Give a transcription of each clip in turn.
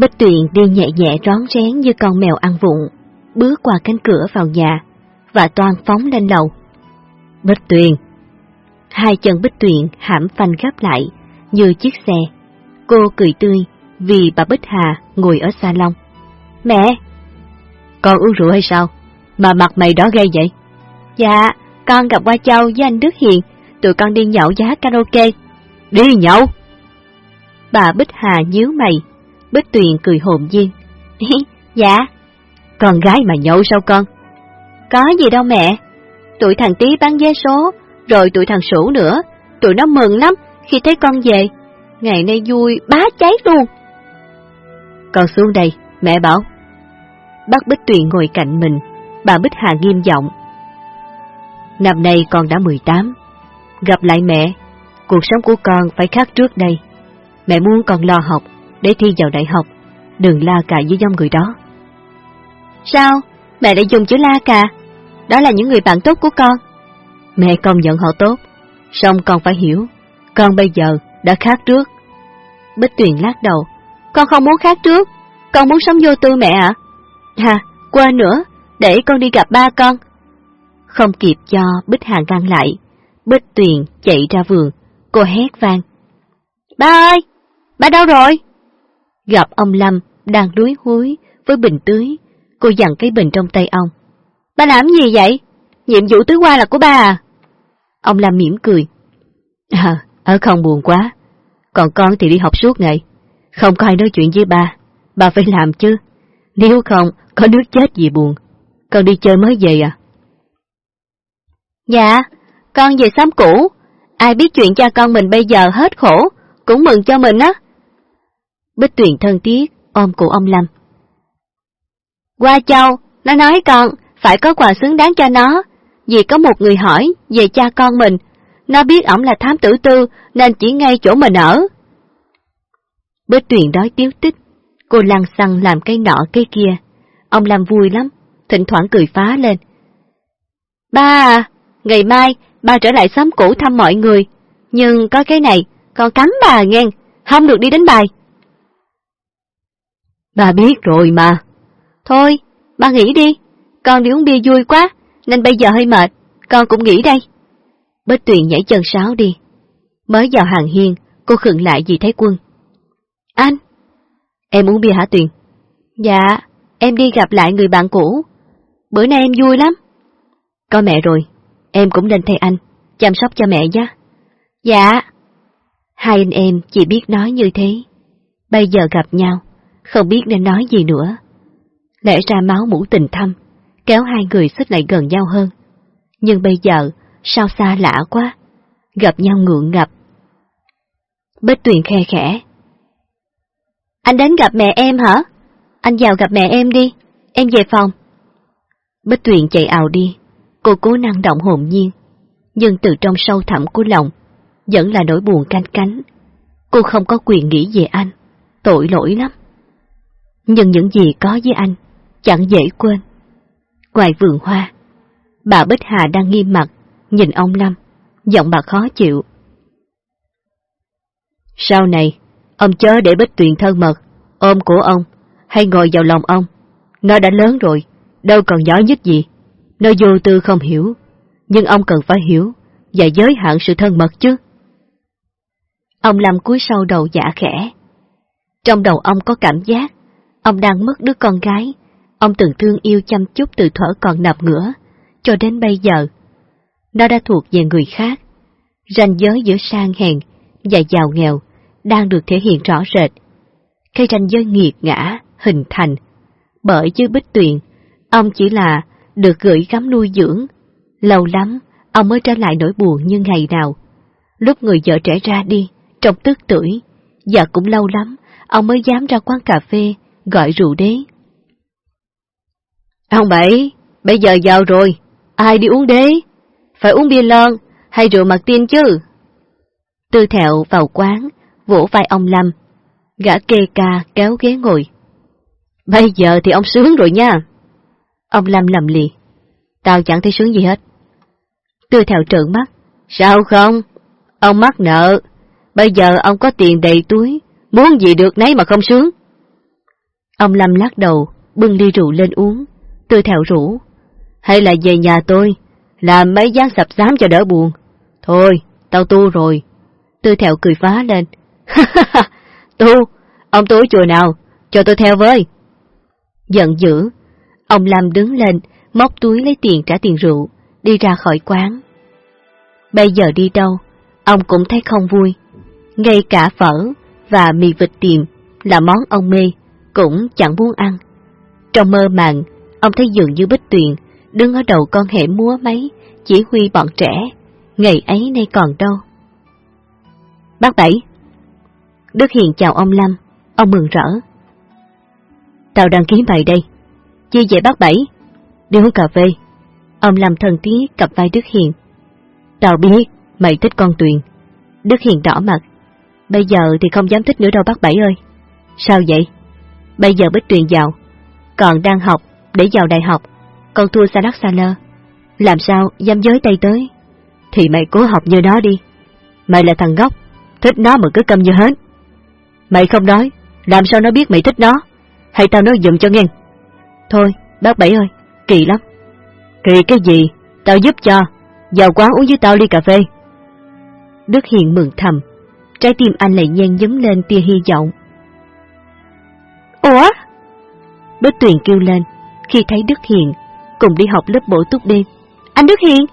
Bích Tuyền đi nhẹ nhẹ rón rén như con mèo ăn vụng, bước qua cánh cửa vào nhà, và toàn phóng lên lầu. Bích Tuyền Hai chân Bích Tuyền hãm phanh gấp lại, như chiếc xe. Cô cười tươi, vì bà Bích Hà ngồi ở salon. Mẹ! Con uống rượu hay sao? Mà mặt mày đó gây vậy? Dạ, con gặp qua Châu với anh Đức Hiền, tụi con đi nhậu giá karaoke. Đi nhậu? Bà Bích Hà nhíu mày, Bích Tuyền cười hồn nhiên. dạ. Con gái mà nhậu sao con? Có gì đâu mẹ. Tụi thằng tí bán vé số, rồi tụi thằng Sủ nữa. Tụi nó mừng lắm khi thấy con về. Ngày nay vui bá cháy luôn. Con xuống đây, mẹ bảo. Bác Bích Tuyền ngồi cạnh mình, bà Bích Hà nghiêm giọng. Năm nay con đã 18. Gặp lại mẹ, cuộc sống của con phải khác trước đây. Mẹ muốn con lo học, để thi vào đại học, đừng la cà với dòng người đó. Sao? Mẹ lại dùng chữ la cà? Đó là những người bạn tốt của con. Mẹ công nhận họ tốt, song con phải hiểu, con bây giờ đã khác trước. Bích Tuyền lắc đầu, con không muốn khác trước, con muốn sống vô tư mẹ ạ. À? Hà, quên nữa, để con đi gặp ba con. Không kịp cho Bích Hà ngăn lại, Bích Tuyền chạy ra vườn, cô hét vang. Ba ơi, ba đâu rồi? Gặp ông Lâm đang đuối húi với bình tưới, cô dặn cái bình trong tay ông. Ba làm gì vậy? Nhiệm vụ tưới qua là của ba à? Ông Lâm mỉm cười. À, ở không buồn quá, còn con thì đi học suốt ngày, không có ai nói chuyện với ba, ba phải làm chứ, nếu không có nước chết gì buồn. Con đi chơi mới về à? Dạ, con về xóm cũ, ai biết chuyện cha con mình bây giờ hết khổ, cũng mừng cho mình á. Bích Tuyền thân thiết, ôm cụ ông Lâm. Qua châu, nó nói con, phải có quà xứng đáng cho nó, vì có một người hỏi về cha con mình, nó biết ổng là thám tử tư nên chỉ ngay chỗ mình ở. Bích Tuyền đói tiếu tích, cô lăng xăng làm cây nọ cây kia. Ông Lâm vui lắm, thỉnh thoảng cười phá lên. Ba à, ngày mai ba trở lại xóm cũ thăm mọi người, nhưng có cái này, con cấm bà nghe, không được đi đánh bài. Bà biết rồi mà. Thôi, ba nghỉ đi, con đi uống bia vui quá, nên bây giờ hơi mệt, con cũng nghỉ đây. Bích Tuyền nhảy chân sáo đi. Mới vào hàng hiên, cô khựng lại vì thấy quân. Anh! Em uống bia hả Tuyền? Dạ, em đi gặp lại người bạn cũ. Bữa nay em vui lắm. Có mẹ rồi, em cũng nên thay anh, chăm sóc cho mẹ nhé. Dạ. Hai anh em chỉ biết nói như thế. Bây giờ gặp nhau, không biết nên nói gì nữa. Lẽ ra máu mũ tình thâm, kéo hai người xích lại gần nhau hơn. Nhưng bây giờ, sao xa lạ quá, gặp nhau ngượng ngập. Bích Tuyền khe khẽ. Anh đến gặp mẹ em hả? Anh vào gặp mẹ em đi, em về phòng. Bích Tuyền chạy ào đi, cô cố năng động hồn nhiên, nhưng từ trong sâu thẳm của lòng, vẫn là nỗi buồn canh cánh. Cô không có quyền nghĩ về anh, tội lỗi lắm. Nhưng những gì có với anh, chẳng dễ quên. Ngoài vườn hoa, bà Bích Hà đang nghiêm mặt, nhìn ông Lâm, giọng bà khó chịu. Sau này, ông chớ để Bích Tuyền thân mật, ôm của ông, hay ngồi vào lòng ông. Nó đã lớn rồi, đâu còn nhỏ nhất gì. Nó vô tư không hiểu, nhưng ông cần phải hiểu và giới hạn sự thân mật chứ. Ông Lâm cúi sau đầu dạ khẽ. Trong đầu ông có cảm giác, ông đang mất đứa con gái, ông từng thương yêu chăm chút từ thở còn nằm ngửa, cho đến bây giờ. Nó đã thuộc về người khác. Ranh giới giữa sang hèn và giàu nghèo đang được thể hiện rõ rệt. Cái ranh giới nghiệt ngã, hình thành. Bởi chứ Bích Tuyền, ông chỉ là được gửi gắm nuôi dưỡng. Lâu lắm, ông mới trở lại nỗi buồn như ngày nào. Lúc người vợ trẻ ra đi, trong tức tuổi, và cũng lâu lắm, ông mới dám ra quán cà phê, gọi rượu đế. Ông Bảy, bây giờ giàu rồi, ai đi uống đế? Phải uống bia lon hay rượu mặt tiên chứ? Tư thẹo vào quán, vỗ vai ông Lâm, gã kê ca kéo ghế ngồi. Bây giờ thì ông sướng rồi nha. Ông Lâm lầm lì. Tao chẳng thấy sướng gì hết. Tư thẹo trợn mắt. Sao không? Ông mắc nợ. Bây giờ ông có tiền đầy túi, muốn gì được nấy mà không sướng. Ông Lâm lắc đầu, bưng ly rượu lên uống, tôi theo rủ. Hay là về nhà tôi, làm mấy gián sập xám cho đỡ buồn. Thôi, tao tu rồi. tôi theo cười phá lên. tu, ông tu chùa nào, cho tôi theo với. Giận dữ, ông Lâm đứng lên, móc túi lấy tiền trả tiền rượu, đi ra khỏi quán. Bây giờ đi đâu, ông cũng thấy không vui. Ngay cả phở và mì vịt tiệm là món ông mê, cũng chẳng muốn ăn. Trong mơ màng, ông thấy dường như Bích Tuyền đứng ở đầu con hẻm múa máy, chỉ huy bọn trẻ, ngày ấy nay còn đâu. Bác Bảy Đức Hiền chào ông Lâm, ông mừng rỡ. Tao đăng ký bài đây. chia về bác Bảy? Đi uống cà phê. Ông Lâm thần thiết cặp vai Đức Hiền. Tao biết, mày thích con Tuyền. Đức Hiền đỏ mặt. Bây giờ thì không dám thích nữa đâu bác Bảy ơi. Sao vậy? Bây giờ Bích Tuyền giàu, còn đang học để vào đại học, còn thua xa đắt xa lơ. Làm sao dám giới tay tới? Thì mày cố học như nó đi. Mày là thằng gốc, thích nó mà cứ câm như hết. Mày không nói, làm sao nó biết mày thích nó? Hay tao nói dùm cho nghe? Thôi, bác Bảy ơi, kỳ lắm. Kỳ cái gì? Tao giúp cho. Vào quán uống với tao ly cà phê. Đức Hiền mừng thầm. Trái tim anh lại nhen nhấm lên tia hy vọng. Ủa? Bích Tuyền kêu lên, khi thấy Đức Hiền cùng đi học lớp bổ túc đêm. Anh Đức Hiền,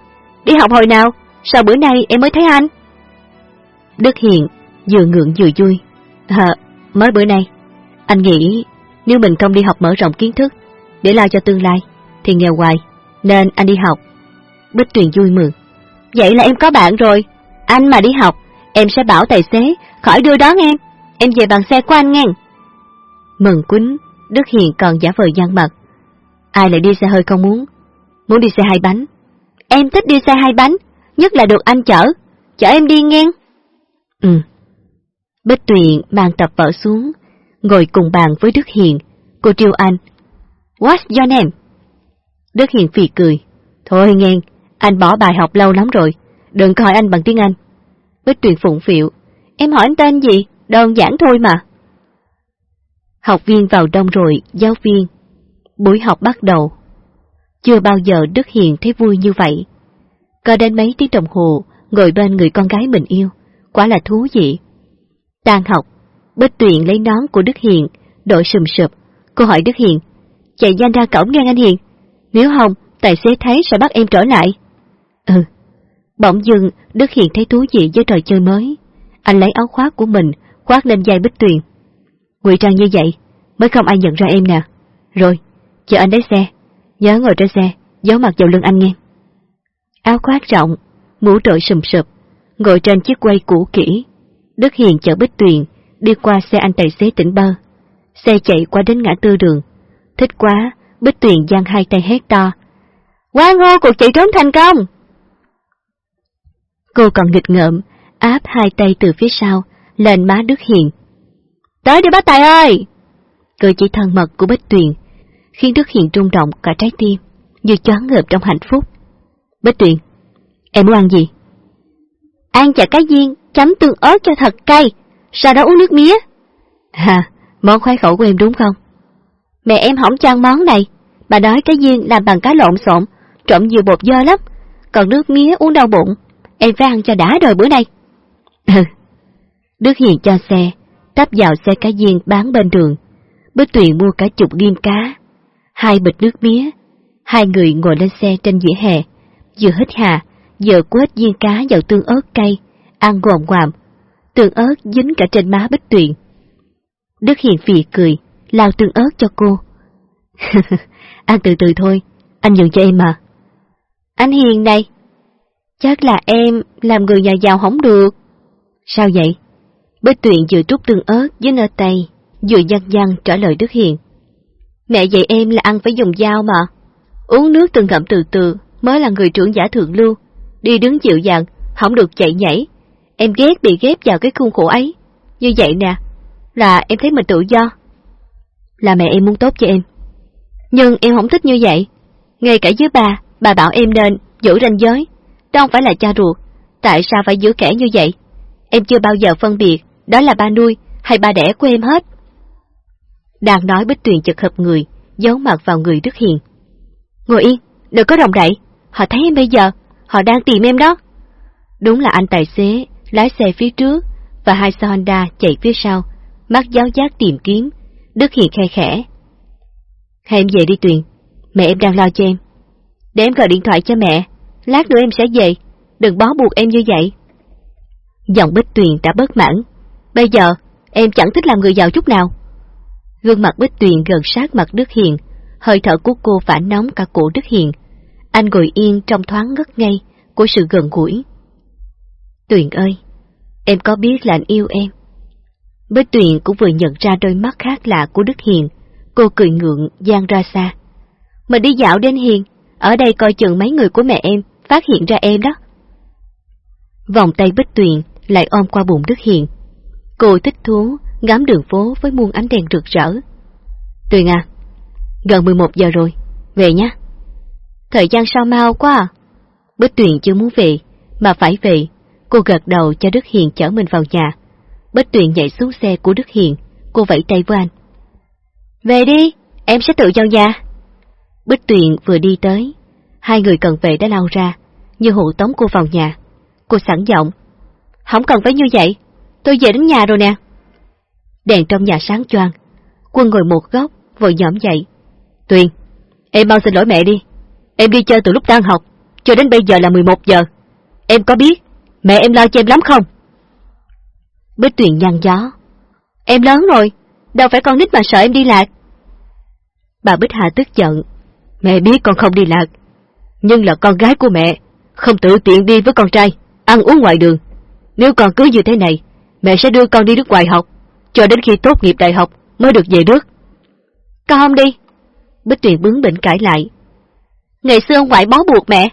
đi học hồi nào? Sao bữa nay em mới thấy anh? Đức Hiền vừa ngượng vừa vui. Hờ, mới bữa nay. Anh nghĩ nếu mình không đi học mở rộng kiến thức để lo cho tương lai thì nghèo hoài, nên anh đi học. Bích Tuyền vui mừng. Vậy là em có bạn rồi. Anh mà đi học, em sẽ bảo tài xế khỏi đưa đón em. Em về bằng xe của anh nghe. Mừng quýnh, Đức Hiền còn giả vờ gian mặt. Ai lại đi xe hơi không muốn? Muốn đi xe hai bánh. Em thích đi xe hai bánh, nhất là được anh chở. Chở em đi nghe. Ừ. Bích Tuyền mang tập vở xuống, ngồi cùng bàn với Đức Hiền. Cô triêu anh. What's your name? Đức Hiền phì cười. Thôi nghe, anh bỏ bài học lâu lắm rồi. Đừng coi anh bằng tiếng Anh. Bích Tuyền phụng phịu. Em hỏi anh tên gì? Đơn giản thôi mà. Học viên vào đông rồi, giáo viên. Buổi học bắt đầu. Chưa bao giờ Đức Hiền thấy vui như vậy. Có đến mấy tiếng đồng hồ, ngồi bên người con gái mình yêu. Quả là thú vị. Tan học, Bích Tuyền lấy nón của Đức Hiền, đội sùm sụp. Cô hỏi Đức Hiền, chạy nhanh ra cổng ngang anh Hiền. Nếu không, tài xế thấy sẽ bắt em trở lại. Ừ. Bỗng dưng, Đức Hiền thấy thú vị với trò chơi mới. Anh lấy áo khoác của mình, khoác lên vai Bích Tuyền ngụy trang như vậy mới không ai nhận ra em nè. Rồi, chờ anh lấy xe, nhớ ngồi trên xe, giấu mặt vào lưng anh nghe. Áo khoác rộng, mũ trội sùm sụp, ngồi trên chiếc quay cũ kỹ. Đức Hiền chở Bích Tuyền đi qua xe anh tài xế tỉnh bơ. Xe chạy qua đến ngã tư đường. Thích quá, Bích Tuyền giang hai tay hét to. Quá ngô cuộc chạy trốn thành công! Cô còn nghịch ngợm, áp hai tay từ phía sau, lên má Đức Hiền, Tới đi bác Tài ơi! Cử chỉ thân mật của Bích Tuyền khiến Đức Hiền rung động cả trái tim, như choáng ngợp trong hạnh phúc. Bích Tuyền, em muốn ăn gì? Ăn chả cái viên, chấm tương ớt cho thật cay, sau đó uống nước mía. À, món khoái khẩu của em đúng không? Mẹ em không cho ăn món này, bà nói cái viên làm bằng cá lộn xộn, trộn nhiều bột dơ lắm, còn nước mía uống đau bụng, em phải ăn cho đã rồi bữa nay. Ừ, Đức Hiền cho xe, tấp vào xe cá viên bán bên đường. Bích Tuyền mua cả chục viên cá, hai bịch nước mía. Hai người ngồi lên xe trên vỉa hè, vừa hít hà, vừa quết viên cá vào tương ớt cay, ăn gồm ngoàm. Tương ớt dính cả trên má Bích Tuyền. Đức Hiền phì cười, lao tương ớt cho cô. ăn từ từ thôi, anh nhường cho em mà. Anh Hiền này, chắc là em làm người nhà giàu không được. Sao vậy? Bích Tuyền vừa trút tương ớt với nơ tay, vừa nhăn nhăn trả lời Đức Hiền. Mẹ dạy em là ăn phải dùng dao mà. Uống nước từng ngậm từ từ mới là người trưởng giả thượng lưu. Đi đứng dịu dàng, không được chạy nhảy. Em ghét bị ghép vào cái khuôn khổ ấy. Như vậy nè, là em thấy mình tự do. Là mẹ em muốn tốt cho em. Nhưng em không thích như vậy. Ngay cả với bà, bà bảo em nên giữ ranh giới. Đâu phải là cha ruột. Tại sao phải giữ kẻ như vậy? Em chưa bao giờ phân biệt đó là ba nuôi hay ba đẻ của em hết. Đang nói Bích Tuyền chật hợp người, giấu mặt vào người Đức Hiền. Ngồi yên, đừng có động đậy, họ thấy em bây giờ, họ đang tìm em đó. Đúng là anh tài xế, lái xe phía trước, và hai xe Honda chạy phía sau, mắt giáo giác tìm kiếm, Đức Hiền khe khẽ. Hay em về đi Tuyền, mẹ em đang lo cho em. Để em gọi điện thoại cho mẹ, lát nữa em sẽ về, đừng bó buộc em như vậy. Giọng Bích Tuyền đã bất mãn, bây giờ em chẳng thích làm người giàu chút nào. Gương mặt Bích Tuyền gần sát mặt Đức Hiền, hơi thở của cô phản nóng cả cổ Đức Hiền. Anh ngồi yên trong thoáng ngất ngây của sự gần gũi. Tuyền ơi, em có biết là anh yêu em. Bích Tuyền cũng vừa nhận ra đôi mắt khác lạ của Đức Hiền, cô cười ngượng gian ra xa. Mình đi dạo đến Hiền, ở đây coi chừng mấy người của mẹ em phát hiện ra em đó. Vòng tay Bích Tuyền lại ôm qua bụng Đức Hiền. Cô thích thú ngắm đường phố với muôn ánh đèn rực rỡ. Tuyền à, gần 11 giờ rồi, về nhé. Thời gian sao mau quá à? Bích Tuyền chưa muốn về, mà phải về. Cô gật đầu cho Đức Hiền chở mình vào nhà. Bích Tuyền nhảy xuống xe của Đức Hiền, cô vẫy tay với anh. Về đi, em sẽ tự vào nhà. Bích Tuyền vừa đi tới, hai người cần về đã lao ra, như hộ tống cô vào nhà. Cô sẵn giọng. Không cần phải như vậy, tôi về đến nhà rồi nè. Đèn trong nhà sáng choang, quân ngồi một góc, vội nhõm dậy. Tuyền, em mau xin lỗi mẹ đi. Em đi chơi từ lúc tan học, cho đến bây giờ là 11 giờ. Em có biết, mẹ em lo cho em lắm không? Bích Tuyền nhăn gió. Em lớn rồi, đâu phải con nít mà sợ em đi lạc. Bà Bích Hà tức giận. Mẹ biết con không đi lạc, nhưng là con gái của mẹ, không tự tiện đi với con trai, ăn uống ngoài đường. Nếu con cứ như thế này, mẹ sẽ đưa con đi nước ngoài học, cho đến khi tốt nghiệp đại học mới được về nước. Con không đi. Bích Tuyền bướng bỉnh cãi lại. Ngày xưa ông ngoại bó buộc mẹ,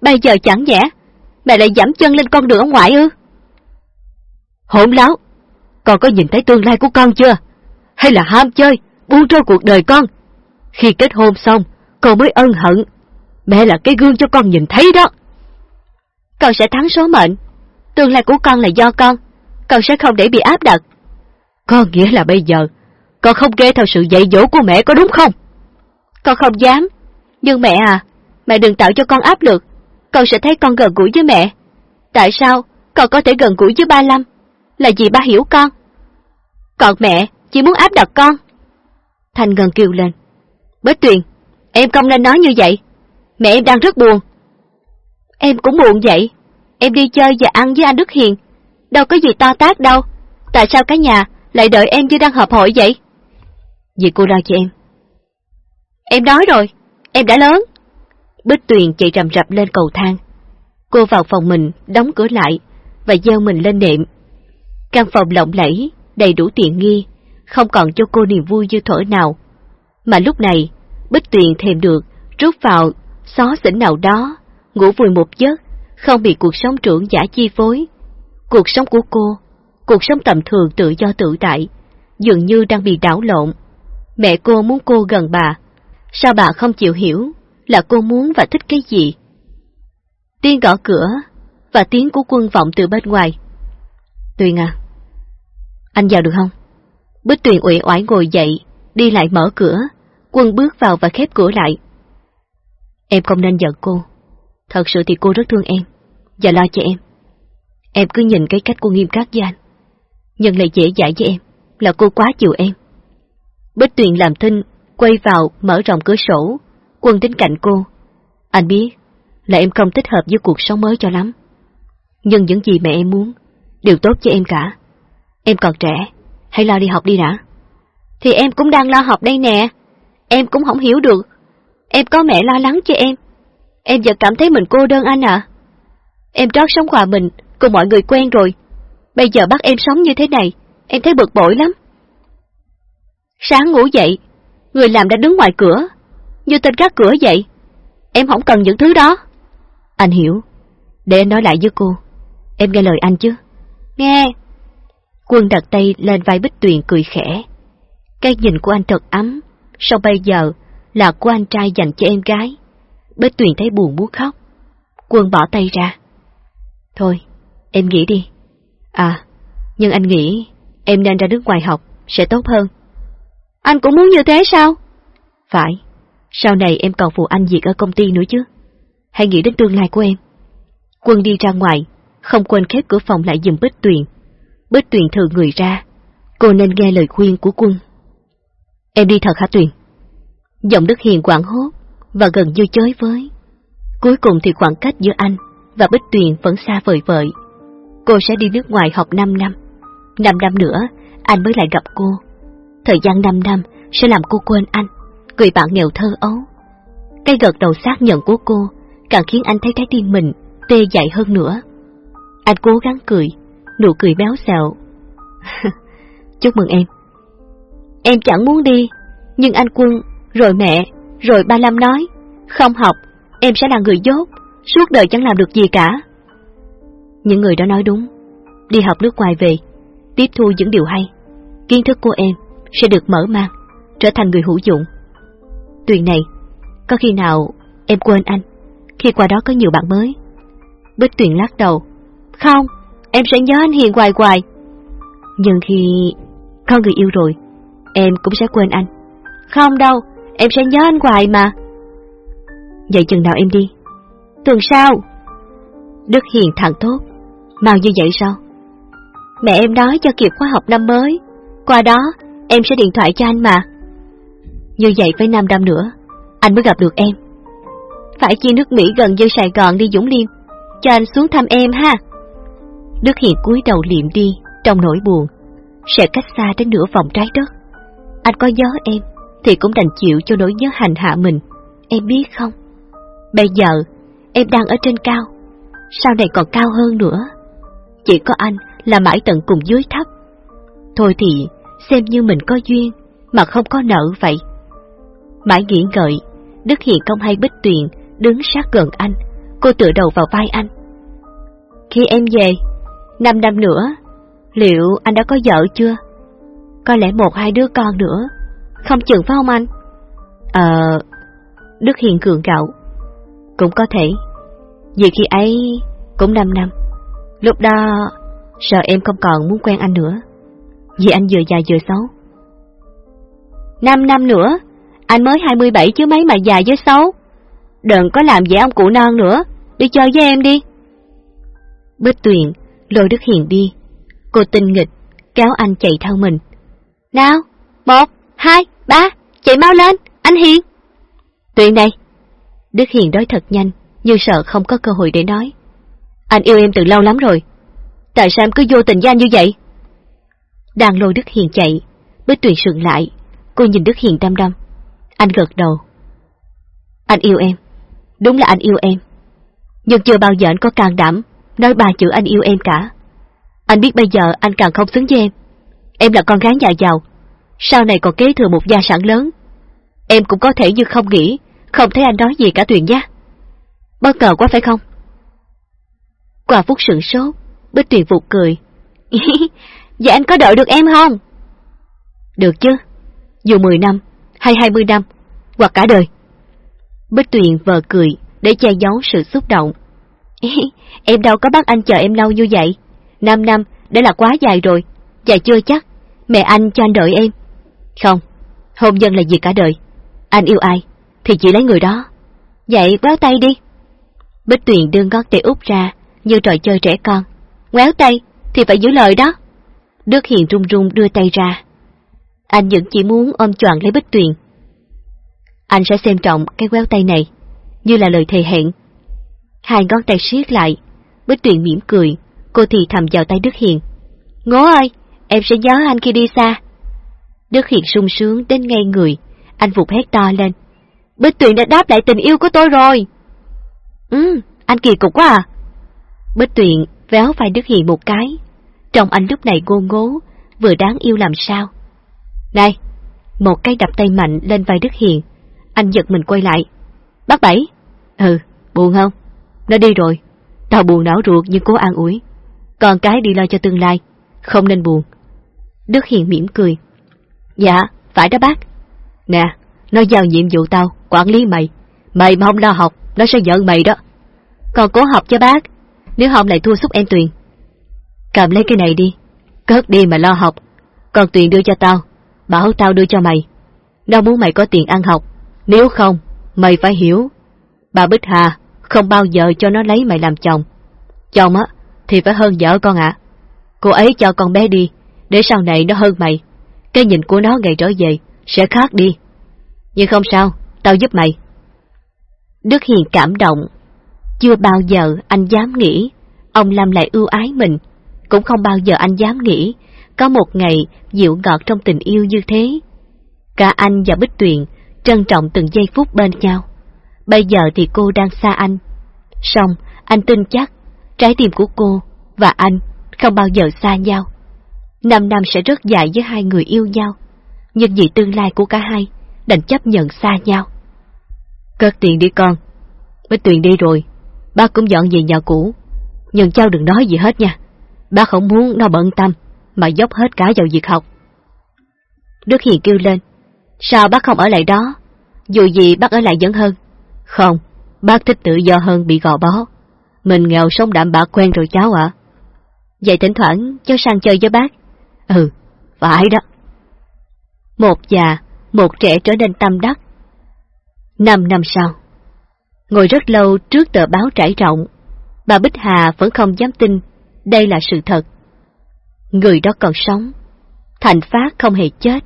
bây giờ chẳng nhẽ, mẹ lại giảm chân lên con đường ông ngoại ư? Hỗn láo, con có nhìn thấy tương lai của con chưa? Hay là ham chơi, buông trôi cuộc đời con? Khi kết hôn xong, con mới ân hận. Mẹ là cái gương cho con nhìn thấy đó. Con sẽ thắng số mệnh. Tương lai của con là do con. Con sẽ không để bị áp đặt. Có nghĩa là bây giờ, con không nghe theo sự dạy dỗ của mẹ có đúng không? Con không dám. Nhưng mẹ à, mẹ đừng tạo cho con áp lực. Con sẽ thấy con gần gũi với mẹ. Tại sao con có thể gần gũi với ba Lâm? Là vì ba hiểu con. Còn mẹ chỉ muốn áp đặt con. Thành Ngân kêu lên. Bích Tuyền, em không nên nói như vậy. Mẹ em đang rất buồn. Em cũng buồn vậy. Em đi chơi và ăn với anh Đức Hiền. Đâu có gì to tát đâu. Tại sao cả nhà lại đợi em như đang họp hội vậy? Vì cô lo cho em. Em nói rồi, em đã lớn. Bích Tuyền chạy rầm rập lên cầu thang. Cô vào phòng mình, đóng cửa lại và gieo mình lên nệm. Căn phòng lộng lẫy, đầy đủ tiện nghi, không còn cho cô niềm vui như thổi nào. Mà lúc này, Bích Tuyền thèm được rút vào xó xỉnh nào đó, ngủ vùi một giấc, không bị cuộc sống trưởng giả chi phối. Cuộc sống của cô, cuộc sống tầm thường tự do tự tại, dường như đang bị đảo lộn. Mẹ cô muốn cô gần bà, sao bà không chịu hiểu là cô muốn và thích cái gì? Tiếng gõ cửa và tiếng của quân vọng từ bên ngoài. Tuyền à, anh vào được không? Bích Tuyền ủy oải ngồi dậy, đi lại mở cửa, quân bước vào và khép cửa lại. Em không nên giận cô. Thật sự thì cô rất thương em, và lo cho em. Em cứ nhìn cái cách cô nghiêm khắc với anh. Nhưng lại dễ dãi với em, là cô quá chịu em. Bích Tuyền làm thinh, quay vào, mở rộng cửa sổ, quân đến cạnh cô. Anh biết là em không thích hợp với cuộc sống mới cho lắm. Nhưng những gì mẹ em muốn, đều tốt cho em cả. Em còn trẻ, hãy lo đi học đi đã. Thì em cũng đang lo học đây nè. Em cũng không hiểu được. Em có mẹ lo lắng cho em. Em giờ cảm thấy mình cô đơn anh à. Em trót sống hòa mình, cùng mọi người quen rồi. Bây giờ bắt em sống như thế này, em thấy bực bội lắm. Sáng ngủ dậy, người làm đã đứng ngoài cửa, như tên gác cửa vậy. Em không cần những thứ đó. Anh hiểu, để anh nói lại với cô. Em nghe lời anh chứ? Nghe. Quân đặt tay lên vai Bích Tuyền cười khẽ. Cái nhìn của anh thật ấm, sau bây giờ là của anh trai dành cho em gái. Bích Tuyền thấy buồn muốn khóc. Quân bỏ tay ra. Thôi, em nghĩ đi. À, nhưng anh nghĩ em nên ra nước ngoài học sẽ tốt hơn. Anh cũng muốn như thế sao? Phải, sau này em còn phụ anh việc ở công ty nữa chứ. Hãy nghĩ đến tương lai của em. Quân đi ra ngoài, không quên khép cửa phòng lại giùm Bích Tuyền. Bích Tuyền thừa người ra, cô nên nghe lời khuyên của quân. Em đi thật hả Tuyền? Giọng Đức Hiền quảng hốt và gần như chới với. Cuối cùng thì khoảng cách giữa anh và Bích Tuyền vẫn xa vời vợi. Cô sẽ đi nước ngoài học 5 năm. 5 năm nữa, anh mới lại gặp cô. Thời gian 5 năm sẽ làm cô quên anh, người bạn nghèo thơ ấu. Cái gật đầu xác nhận của cô càng khiến anh thấy trái tim mình tê dại hơn nữa. Anh cố gắng cười, nụ cười béo xẹo. Chúc mừng em. Em chẳng muốn đi, nhưng anh Quân, rồi mẹ, rồi ba Lâm nói, không học, em sẽ là người dốt, suốt đời chẳng làm được gì cả. Những người đó nói đúng, đi học nước ngoài về, tiếp thu những điều hay, kiến thức của em sẽ được mở mang, trở thành người hữu dụng. Tuyền này, có khi nào em quên anh, khi qua đó có nhiều bạn mới? Bích Tuyền lắc đầu, không, em sẽ nhớ anh Hiền hoài hoài. Nhưng khi có người yêu rồi, em cũng sẽ quên anh. Không đâu, em sẽ nhớ anh hoài mà. Vậy chừng nào em đi? Tuần sau. Đức Hiền thẳng tốt, mau như vậy sao? Mẹ em nói cho kịp khóa học năm mới, qua đó em sẽ điện thoại cho anh mà. Như vậy phải năm năm nữa, anh mới gặp được em. Phải chi nước Mỹ gần như Sài Gòn đi Dũng Liêm, cho anh xuống thăm em ha. Đức Hiền cúi đầu liệm đi trong nỗi buồn, sẽ cách xa đến nửa vòng trái đất. Anh có nhớ em thì cũng đành chịu cho nỗi nhớ hành hạ mình, em biết không? Bây giờ em đang ở trên cao, sau này còn cao hơn nữa. Chỉ có anh là mãi tận cùng dưới thấp. Thôi thì xem như mình có duyên mà không có nợ vậy. Mãi nghĩ ngợi, Đức Hiền công hay Bích Tuyền đứng sát gần anh, cô tựa đầu vào vai anh. Khi em về, năm năm nữa, liệu anh đã có vợ chưa? Có lẽ một hai đứa con nữa, không chừng phải không anh? Ờ, Đức Hiền cường gạo. Cũng có thể, vì khi ấy cũng năm năm, lúc đó sợ em không còn muốn quen anh nữa, vì anh vừa già vừa xấu. Năm năm nữa, anh mới 27 chứ mấy mà già với xấu. Đừng có làm vẻ ông cụ non nữa, đi chơi với em đi. Bích Tuyền lôi Đức Hiền đi, cô tinh nghịch, kéo anh chạy theo mình. Nào, một, hai, ba, chạy mau lên, anh Hiền. Tuyền này. Đức Hiền nói thật nhanh, như sợ không có cơ hội để nói. Anh yêu em từ lâu lắm rồi. Tại sao em cứ vô tình với anh như vậy? Đang lôi Đức Hiền chạy, Bích Tuyền sượng lại, cô nhìn Đức Hiền đăm đăm. Anh gật đầu. Anh yêu em, đúng là anh yêu em. Nhưng chưa bao giờ anh có can đảm nói ba chữ anh yêu em cả. Anh biết bây giờ anh càng không xứng với em. Em là con gái nhà giàu, sau này còn kế thừa một gia sản lớn. Em cũng có thể như không nghĩ, không thấy anh nói gì cả Tuyền nhé. Bất ngờ quá phải không? Qua phút sửng sốt, Bích Tuyền vụt cười. Vậy anh có đợi được em không? Được chứ, dù 10 năm hay 20 năm, hoặc cả đời. Bích Tuyền vờ cười để che giấu sự xúc động. em đâu có bắt anh chờ em lâu như vậy. 5 năm đã là quá dài rồi, và chưa chắc mẹ anh cho anh đợi em. Không, hôn nhân là gì cả đời. Anh yêu ai, thì chỉ lấy người đó. Vậy véo tay đi. Bích Tuyền đưa ngón tay út ra, như trò chơi trẻ con. Ngoéo tay, thì phải giữ lời đó. Đức Hiền run run đưa tay ra. Anh vẫn chỉ muốn ôm choàng lấy Bích Tuyền. Anh sẽ xem trọng cái quéo tay này, như là lời thề hẹn. Hai ngón tay siết lại, Bích Tuyền mỉm cười, cô thì thầm vào tay Đức Hiền. Ngố ơi, em sẽ nhớ anh khi đi xa. Đức Hiền sung sướng đến ngay người, anh vụt hét to lên. Bích Tuyền đã đáp lại tình yêu của tôi rồi. Ừ, anh kỳ cục quá à. Bích Tuyền véo vai Đức Hiền một cái. Trong anh lúc này ngô ngố, vừa đáng yêu làm sao. Này, một cái đập tay mạnh lên vai Đức Hiền. Anh giật mình quay lại. Bác Bảy. Ừ, buồn không? Nó đi rồi. Tao buồn não ruột nhưng cố an ủi. Còn cái đi lo cho tương lai, không nên buồn. Đức Hiền mỉm cười. Dạ, phải đó bác. Nè, nó giao nhiệm vụ tao, quản lý mày. Mày mà không lo học, nó sẽ giận mày đó. Còn cố học cho bác, nếu không lại thua xúc em Tuyền. Cầm lấy cái này đi, cất đi mà lo học. Còn Tuyền đưa cho tao, bảo tao đưa cho mày, Nó muốn mày có tiền ăn học, nếu không, mày phải hiểu. Bà Bích Hà không bao giờ cho nó lấy mày làm chồng. Chồng á, thì phải hơn vợ con ạ. Cô ấy cho con bé đi, để sau này nó hơn mày. Cái nhìn của nó ngày trở về sẽ khác đi. Nhưng không sao, tao giúp mày. Đức Hiền cảm động. Chưa bao giờ anh dám nghĩ ông Lam lại ưu ái mình. Cũng không bao giờ anh dám nghĩ có một ngày dịu ngọt trong tình yêu như thế. Cả anh và Bích Tuyền trân trọng từng giây phút bên nhau. Bây giờ thì cô đang xa anh. Xong, anh tin chắc trái tim của cô và anh không bao giờ xa nhau. Năm năm sẽ rất dài với hai người yêu nhau, nhưng vì tương lai của cả hai, đành chấp nhận xa nhau. Cất tiền đi con. Bích Tuyền đi rồi, bác cũng dọn về nhà cũ. Nhưng cháu đừng nói gì hết nha. Bác không muốn nó bận tâm, mà dốc hết cả vào việc học. Đức Hiền kêu lên, sao bác không ở lại đó? Dù gì bác ở lại vẫn hơn. Không, bác thích tự do hơn bị gò bó. Mình nghèo sống đạm bạc quen rồi cháu ạ. Vậy thỉnh thoảng cháu sang chơi với bác. Ừ, phải đó. Một già, một trẻ trở nên tâm đắc. Năm năm sau, ngồi rất lâu trước tờ báo trải rộng, bà Bích Hà vẫn không dám tin đây là sự thật. Người đó còn sống, Thành Phát không hề chết,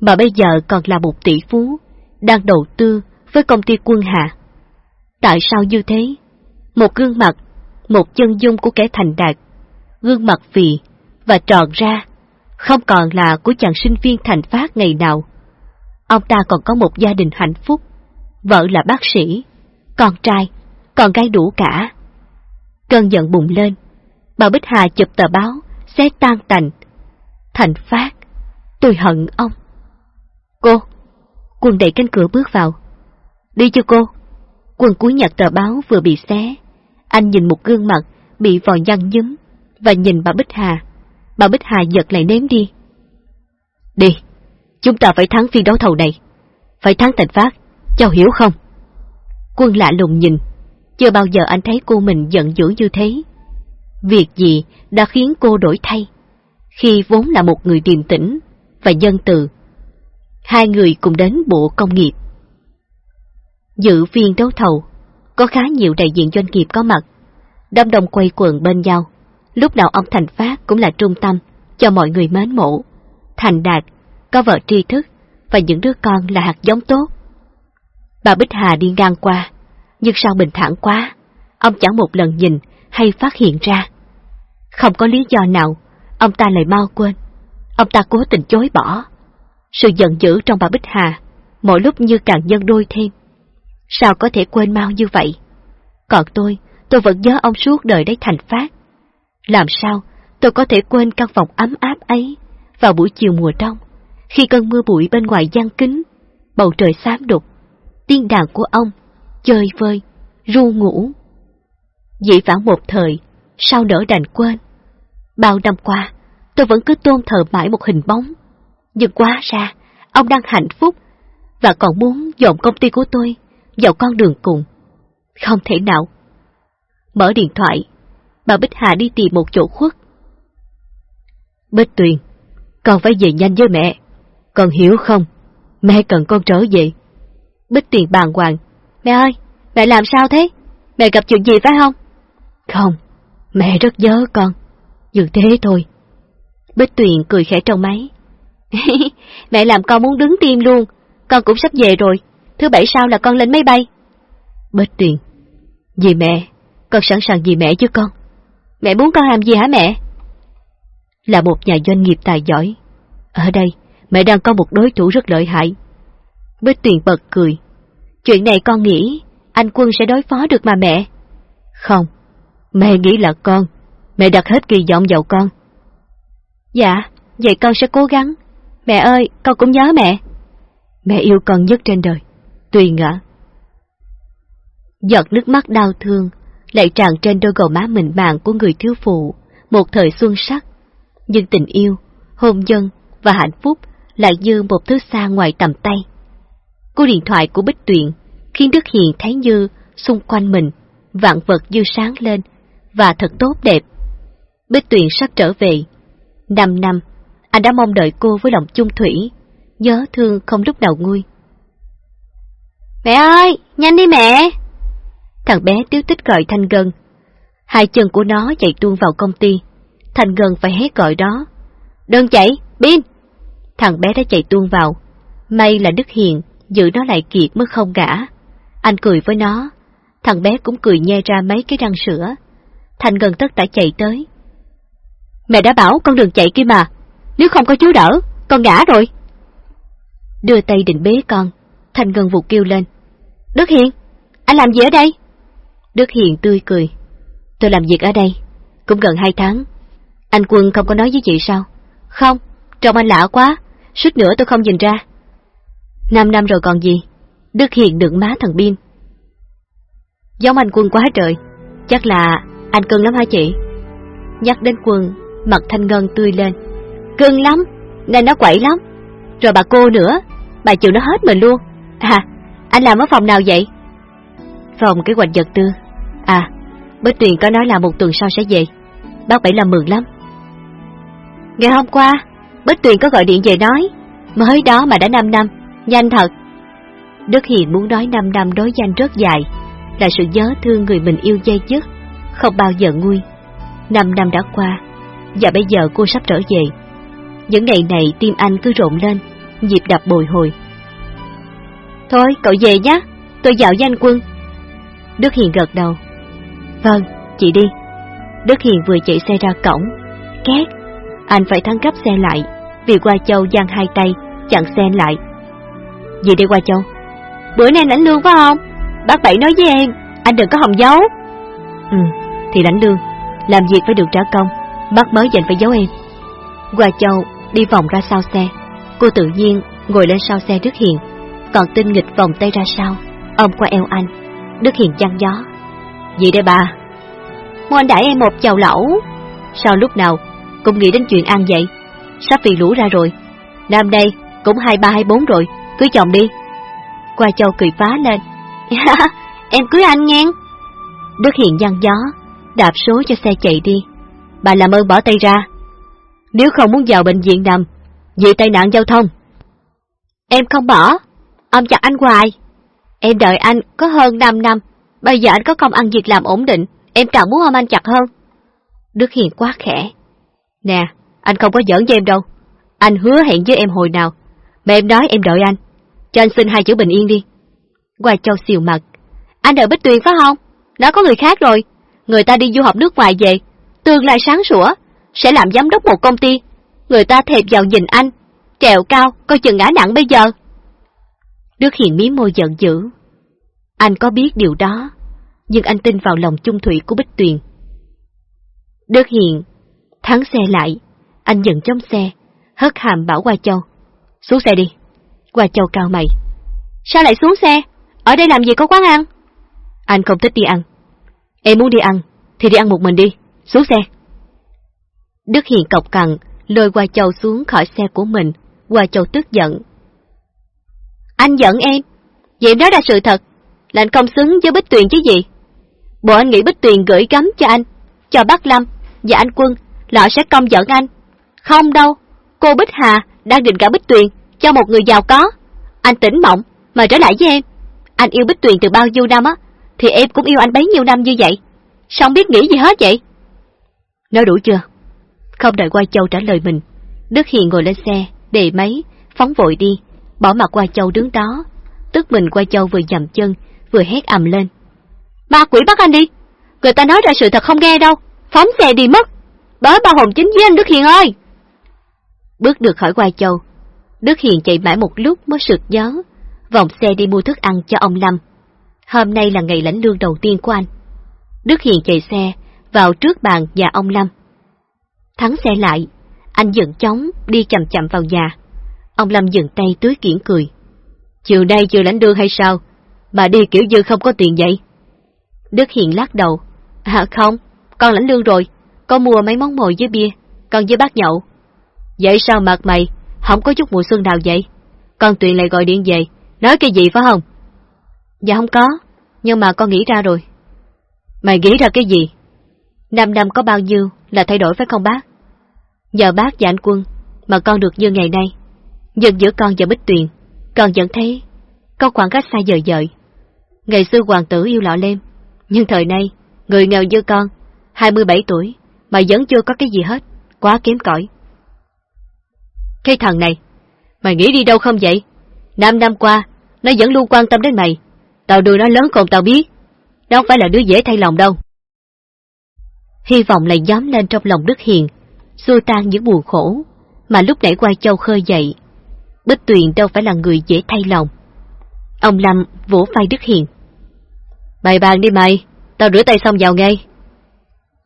mà bây giờ còn là một tỷ phú, đang đầu tư với công ty quân hạ. Tại sao như thế? Một gương mặt, một chân dung của kẻ thành đạt, gương mặt phì và tròn ra, không còn là của chàng sinh viên thành phát ngày nào. Ông ta còn có một gia đình hạnh phúc, vợ là bác sĩ, con trai, con gái đủ cả. Cơn giận bùng lên, bà Bích Hà chụp tờ báo, xé tan tành. Thành phát, tôi hận ông. Cô, quân đẩy cánh cửa bước vào. Đi cho cô. Quân cúi nhặt tờ báo vừa bị xé. Anh nhìn một gương mặt bị vòi nhăn nhúm và nhìn bà Bích Hà. Bà Bích Hà giật lại ném đi. Đi, chúng ta phải thắng phiên đấu thầu này. Phải thắng thành phát, cháu hiểu không? Quân lạ lùng nhìn, chưa bao giờ anh thấy cô mình giận dữ như thế. Việc gì đã khiến cô đổi thay, khi vốn là một người điềm tĩnh và dân từ. Hai người cùng đến bộ công nghiệp. Dự phiên đấu thầu, có khá nhiều đại diện doanh nghiệp có mặt. Đông đông quay quần bên nhau, lúc nào ông Thành Phát cũng là trung tâm cho mọi người mến mộ. Thành đạt, có vợ tri thức và những đứa con là hạt giống tốt. Bà Bích Hà đi ngang qua, nhưng sao bình thản quá, ông chẳng một lần nhìn hay phát hiện ra. Không có lý do nào, ông ta lại mau quên. Ông ta cố tình chối bỏ. Sự giận dữ trong bà Bích Hà, mỗi lúc như càng nhân đôi thêm. Sao có thể quên mau như vậy? Còn tôi, tôi vẫn nhớ ông suốt đời đấy thành phát. Làm sao tôi có thể quên căn phòng ấm áp ấy vào buổi chiều mùa đông, khi cơn mưa bụi bên ngoài giăng kính, bầu trời xám đục, tiên đàn của ông, chơi vơi, ru ngủ. Dĩ vãng một thời, sao đỡ đành quên. Bao năm qua, tôi vẫn cứ tôn thờ mãi một hình bóng. Nhưng quá ra, ông đang hạnh phúc, và còn muốn dọn công ty của tôi vào con đường cùng. Không thể nào. Mở điện thoại, bà Bích Hà đi tìm một chỗ khuất. Bích Tuyền, con phải về nhanh với mẹ. Con hiểu không? Mẹ cần con trở về. Bích Tuyền bàng hoàng. Mẹ ơi, mẹ làm sao thế? Mẹ gặp chuyện gì phải không? Không, mẹ rất nhớ con. Như thế thôi. Bích Tuyền cười khẽ trong máy. mẹ làm con muốn đứng tim luôn. Con cũng sắp về rồi. Thứ bảy sau là con lên máy bay. Bích Tuyền, vì mẹ, con sẵn sàng vì mẹ chứ con. Mẹ muốn con làm gì hả mẹ? Là một nhà doanh nghiệp tài giỏi. Ở đây, mẹ đang có một đối thủ rất lợi hại. Bích Tuyền bật cười. Chuyện này con nghĩ anh Quân sẽ đối phó được mà mẹ. Không, mẹ nghĩ là con. Mẹ đặt hết kỳ vọng vào con. Dạ, vậy con sẽ cố gắng. Mẹ ơi, con cũng nhớ mẹ. Mẹ yêu con nhất trên đời. Tuyền ạ. Giọt nước mắt đau thương lại tràn trên đôi gò má mịn màng của người thiếu phụ, một thời xuân sắc. Nhưng tình yêu, hôn nhân và hạnh phúc lại như một thứ xa ngoài tầm tay. Cô điện thoại của Bích Tuyền khiến Đức Hiền thấy như xung quanh mình, vạn vật như sáng lên và thật tốt đẹp. Bích Tuyền sắp trở về. Năm năm, anh đã mong đợi cô với lòng chung thủy, Nhớ thương không lúc nào nguôi. Mẹ ơi, nhanh đi mẹ! Thằng bé tiếu tích gọi Thanh Ngân. Hai chân của nó chạy tuôn vào công ty. Thanh Ngân phải hét gọi đó. Đừng chạy, Bin! Thằng bé đã chạy tuôn vào. May là Đức Hiền giữ nó lại kiệt mới không gã. Anh cười với nó. Thằng bé cũng cười nhe ra mấy cái răng sữa. Thành gần tất đã chạy tới. Mẹ đã bảo con đừng chạy kia mà. Nếu không có chú đỡ, con ngã rồi. Đưa tay định bế con. Thành gần vụt kêu lên. Đức Hiền, anh làm gì ở đây? Đức Hiền tươi cười. Tôi làm việc ở đây, cũng gần hai tháng. Anh Quân không có nói với chị sao? Không, trông anh lạ quá, suýt nữa tôi không nhìn ra. Năm năm rồi còn gì? Đức Hiền đựng má thằng biên, Giống anh Quân quá trời, chắc là anh cưng lắm hả chị? Nhắc đến Quân, mặt Thanh Ngân tươi lên. Cưng lắm, nên nó quậy lắm. Rồi bà cô nữa, bà chịu nó hết mình luôn. À, anh làm ở phòng nào vậy? Phòng kế hoạch vật tư. À, Bích Tuyền có nói là một tuần sau sẽ về. Bác Bảy làm mừng lắm. Ngày hôm qua, Bích Tuyền có gọi điện về nói, mới đó mà đã 5 năm, nhanh thật. Đức Hiền muốn nói 5 năm đối danh rất dài, là sự nhớ thương người mình yêu dây dứt, không bao giờ nguôi. 5 năm đã qua, và bây giờ cô sắp trở về. Những ngày này tim anh cứ rộn lên, nhịp đập bồi hồi. Thôi, cậu về nhé, tôi dạo với anh Quân. Đức Hiền gật đầu. Vâng, chị đi. Đức Hiền vừa chạy xe ra cổng. Két, anh phải thắng gấp xe lại, vì Qua Châu giang hai tay, chặn xe lại. Dì đi Qua Châu? Bữa nay lãnh lương phải không? Bác Bảy nói với em, anh đừng có hòng giấu. Ừ, thì lãnh lương, làm việc phải được trả công, bác mới dành phải giấu em. Qua Châu đi vòng ra sau xe, cô tự nhiên ngồi lên sau xe Đức Hiền, còn tinh nghịch vòng tay ra sau, ôm qua eo anh. Đức Hiền chăn gió. Dì đây bà? Mua anh đãi em một chầu lẩu. Sao lúc nào cũng nghĩ đến chuyện ăn vậy? Sắp vì lũ ra rồi. Năm đây cũng hai ba hai bốn rồi, cưới chồng đi. Qua Châu cười phá lên. em cưới anh nghe. Đức Hiền giăng gió, đạp số cho xe chạy đi. Bà làm ơn bỏ tay ra. Nếu không muốn vào bệnh viện nằm, vì tai nạn giao thông. Em không bỏ, ông chặt anh hoài. Em đợi anh có hơn 5 năm, bây giờ anh có công ăn việc làm ổn định, em càng muốn ôm anh chặt hơn. Đức Hiền quá khẽ. Nè, anh không có giỡn với em đâu. Anh hứa hẹn với em hồi nào, mà em nói em đợi anh. Cho anh xin hai chữ bình yên đi. Qua Châu xìu mặt. Anh đợi Bích Tuyền phải không? Nó có người khác rồi. Người ta đi du học nước ngoài về, tương lai sáng sủa, sẽ làm giám đốc một công ty. Người ta thèm vào nhìn anh, trèo cao, coi chừng ngã nặng bây giờ. Đức Hiền mí môi giận dữ. Anh có biết điều đó, nhưng anh tin vào lòng chung thủy của Bích Tuyền. Đức Hiền thắng xe lại, anh dừng trong xe, hất hàm bảo Qua Châu. Xuống xe đi. Qua Châu cao mày. Sao lại xuống xe? Ở đây làm gì có quán ăn? Anh không thích đi ăn. Em muốn đi ăn, thì đi ăn một mình đi. Xuống xe. Đức Hiền cọc cằn, lôi Qua Châu xuống khỏi xe của mình. Qua Châu tức giận. Anh giận em. Vậy đó là sự thật. Là anh không xứng với Bích Tuyền chứ gì. Bộ anh nghĩ Bích Tuyền gửi gắm cho anh, cho bác Lâm và anh Quân là họ sẽ công giận anh. Không đâu, cô Bích Hà đang định cả Bích Tuyền cho một người giàu có. Anh tỉnh mộng mà trở lại với em. Anh yêu Bích Tuyền từ bao nhiêu năm á, thì em cũng yêu anh bấy nhiêu năm như vậy. Sao không biết nghĩ gì hết vậy? Nói đủ chưa? Không đợi qua Châu trả lời mình, Đức Hiền ngồi lên xe, đề máy, phóng vội đi, bỏ mặt qua Châu đứng đó. Tức mình qua Châu vừa dầm chân, vừa hét ầm lên. Ma quỷ bắt anh đi! Người ta nói ra sự thật không nghe đâu, phóng xe đi mất! Bớ ba hồn chính với anh Đức Hiền ơi! Bước được khỏi qua Châu, Đức Hiền chạy mãi một lúc mới sực nhớ, vòng xe đi mua thức ăn cho ông Lâm. Hôm nay là ngày lãnh lương đầu tiên của anh. Đức Hiền chạy xe vào trước bàn nhà ông Lâm. Thắng xe lại, anh dựng chóng đi chậm chậm vào nhà. Ông Lâm dừng tay tưới kiển cười. Chiều nay chưa lãnh lương hay sao? Bà đi kiểu như không có tiền vậy? Đức Hiền lắc đầu. À không, con lãnh lương rồi. Con mua mấy món mồi với bia, con với bác nhậu. Vậy sao mặt mày, không có chút mùa xuân nào vậy? Con Tuyền lại gọi điện về, nói cái gì phải không? Dạ không có, nhưng mà con nghĩ ra rồi. Mày nghĩ ra cái gì? Năm năm có bao nhiêu là thay đổi phải không bác? Nhờ bác và anh quân mà con được như ngày nay. Nhưng giữa con và Bích Tuyền, con vẫn thấy có khoảng cách xa dời dời. Ngày xưa hoàng tử yêu lọ lem, nhưng thời nay, người nghèo như con, 27 tuổi, mà vẫn chưa có cái gì hết, quá kém cỏi. Cái thằng này, mày nghĩ đi đâu không vậy? Năm năm qua, nó vẫn luôn quan tâm đến mày. Tao đưa nó lớn còn tao biết. Nó không phải là đứa dễ thay lòng đâu. Hy vọng lại dám lên trong lòng Đức Hiền, xua tan những buồn khổ, mà lúc nãy quay châu khơi dậy. Bích Tuyền đâu phải là người dễ thay lòng. Ông Lâm vỗ vai Đức Hiền. mày bàn đi mày, tao rửa tay xong vào ngay.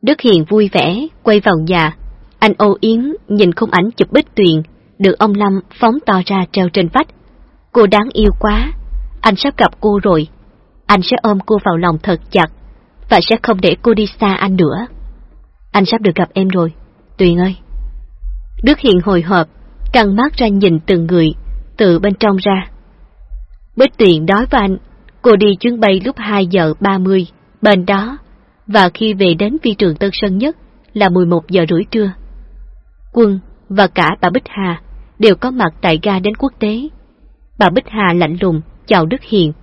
Đức Hiền vui vẻ, quay vào nhà. Anh ô yến nhìn khung ảnh chụp Bích Tuyền, được ông Lâm phóng to ra treo trên vách. Cô đáng yêu quá, anh sắp gặp cô rồi. Anh sẽ ôm cô vào lòng thật chặt, và sẽ không để cô đi xa anh nữa. Anh sắp được gặp em rồi, Tuyền ơi. Đức Hiền hồi hộp, căng mắt ra nhìn từng người, từ bên trong ra. Bích Tuyền đói với anh, cô đi chuyến bay lúc 2 giờ 30, bên đó, và khi về đến phi trường Tân Sơn Nhất là 11 giờ rưỡi trưa. Quân và cả bà Bích Hà đều có mặt tại ga đến quốc tế. Bà Bích Hà lạnh lùng chào Đức Hiền.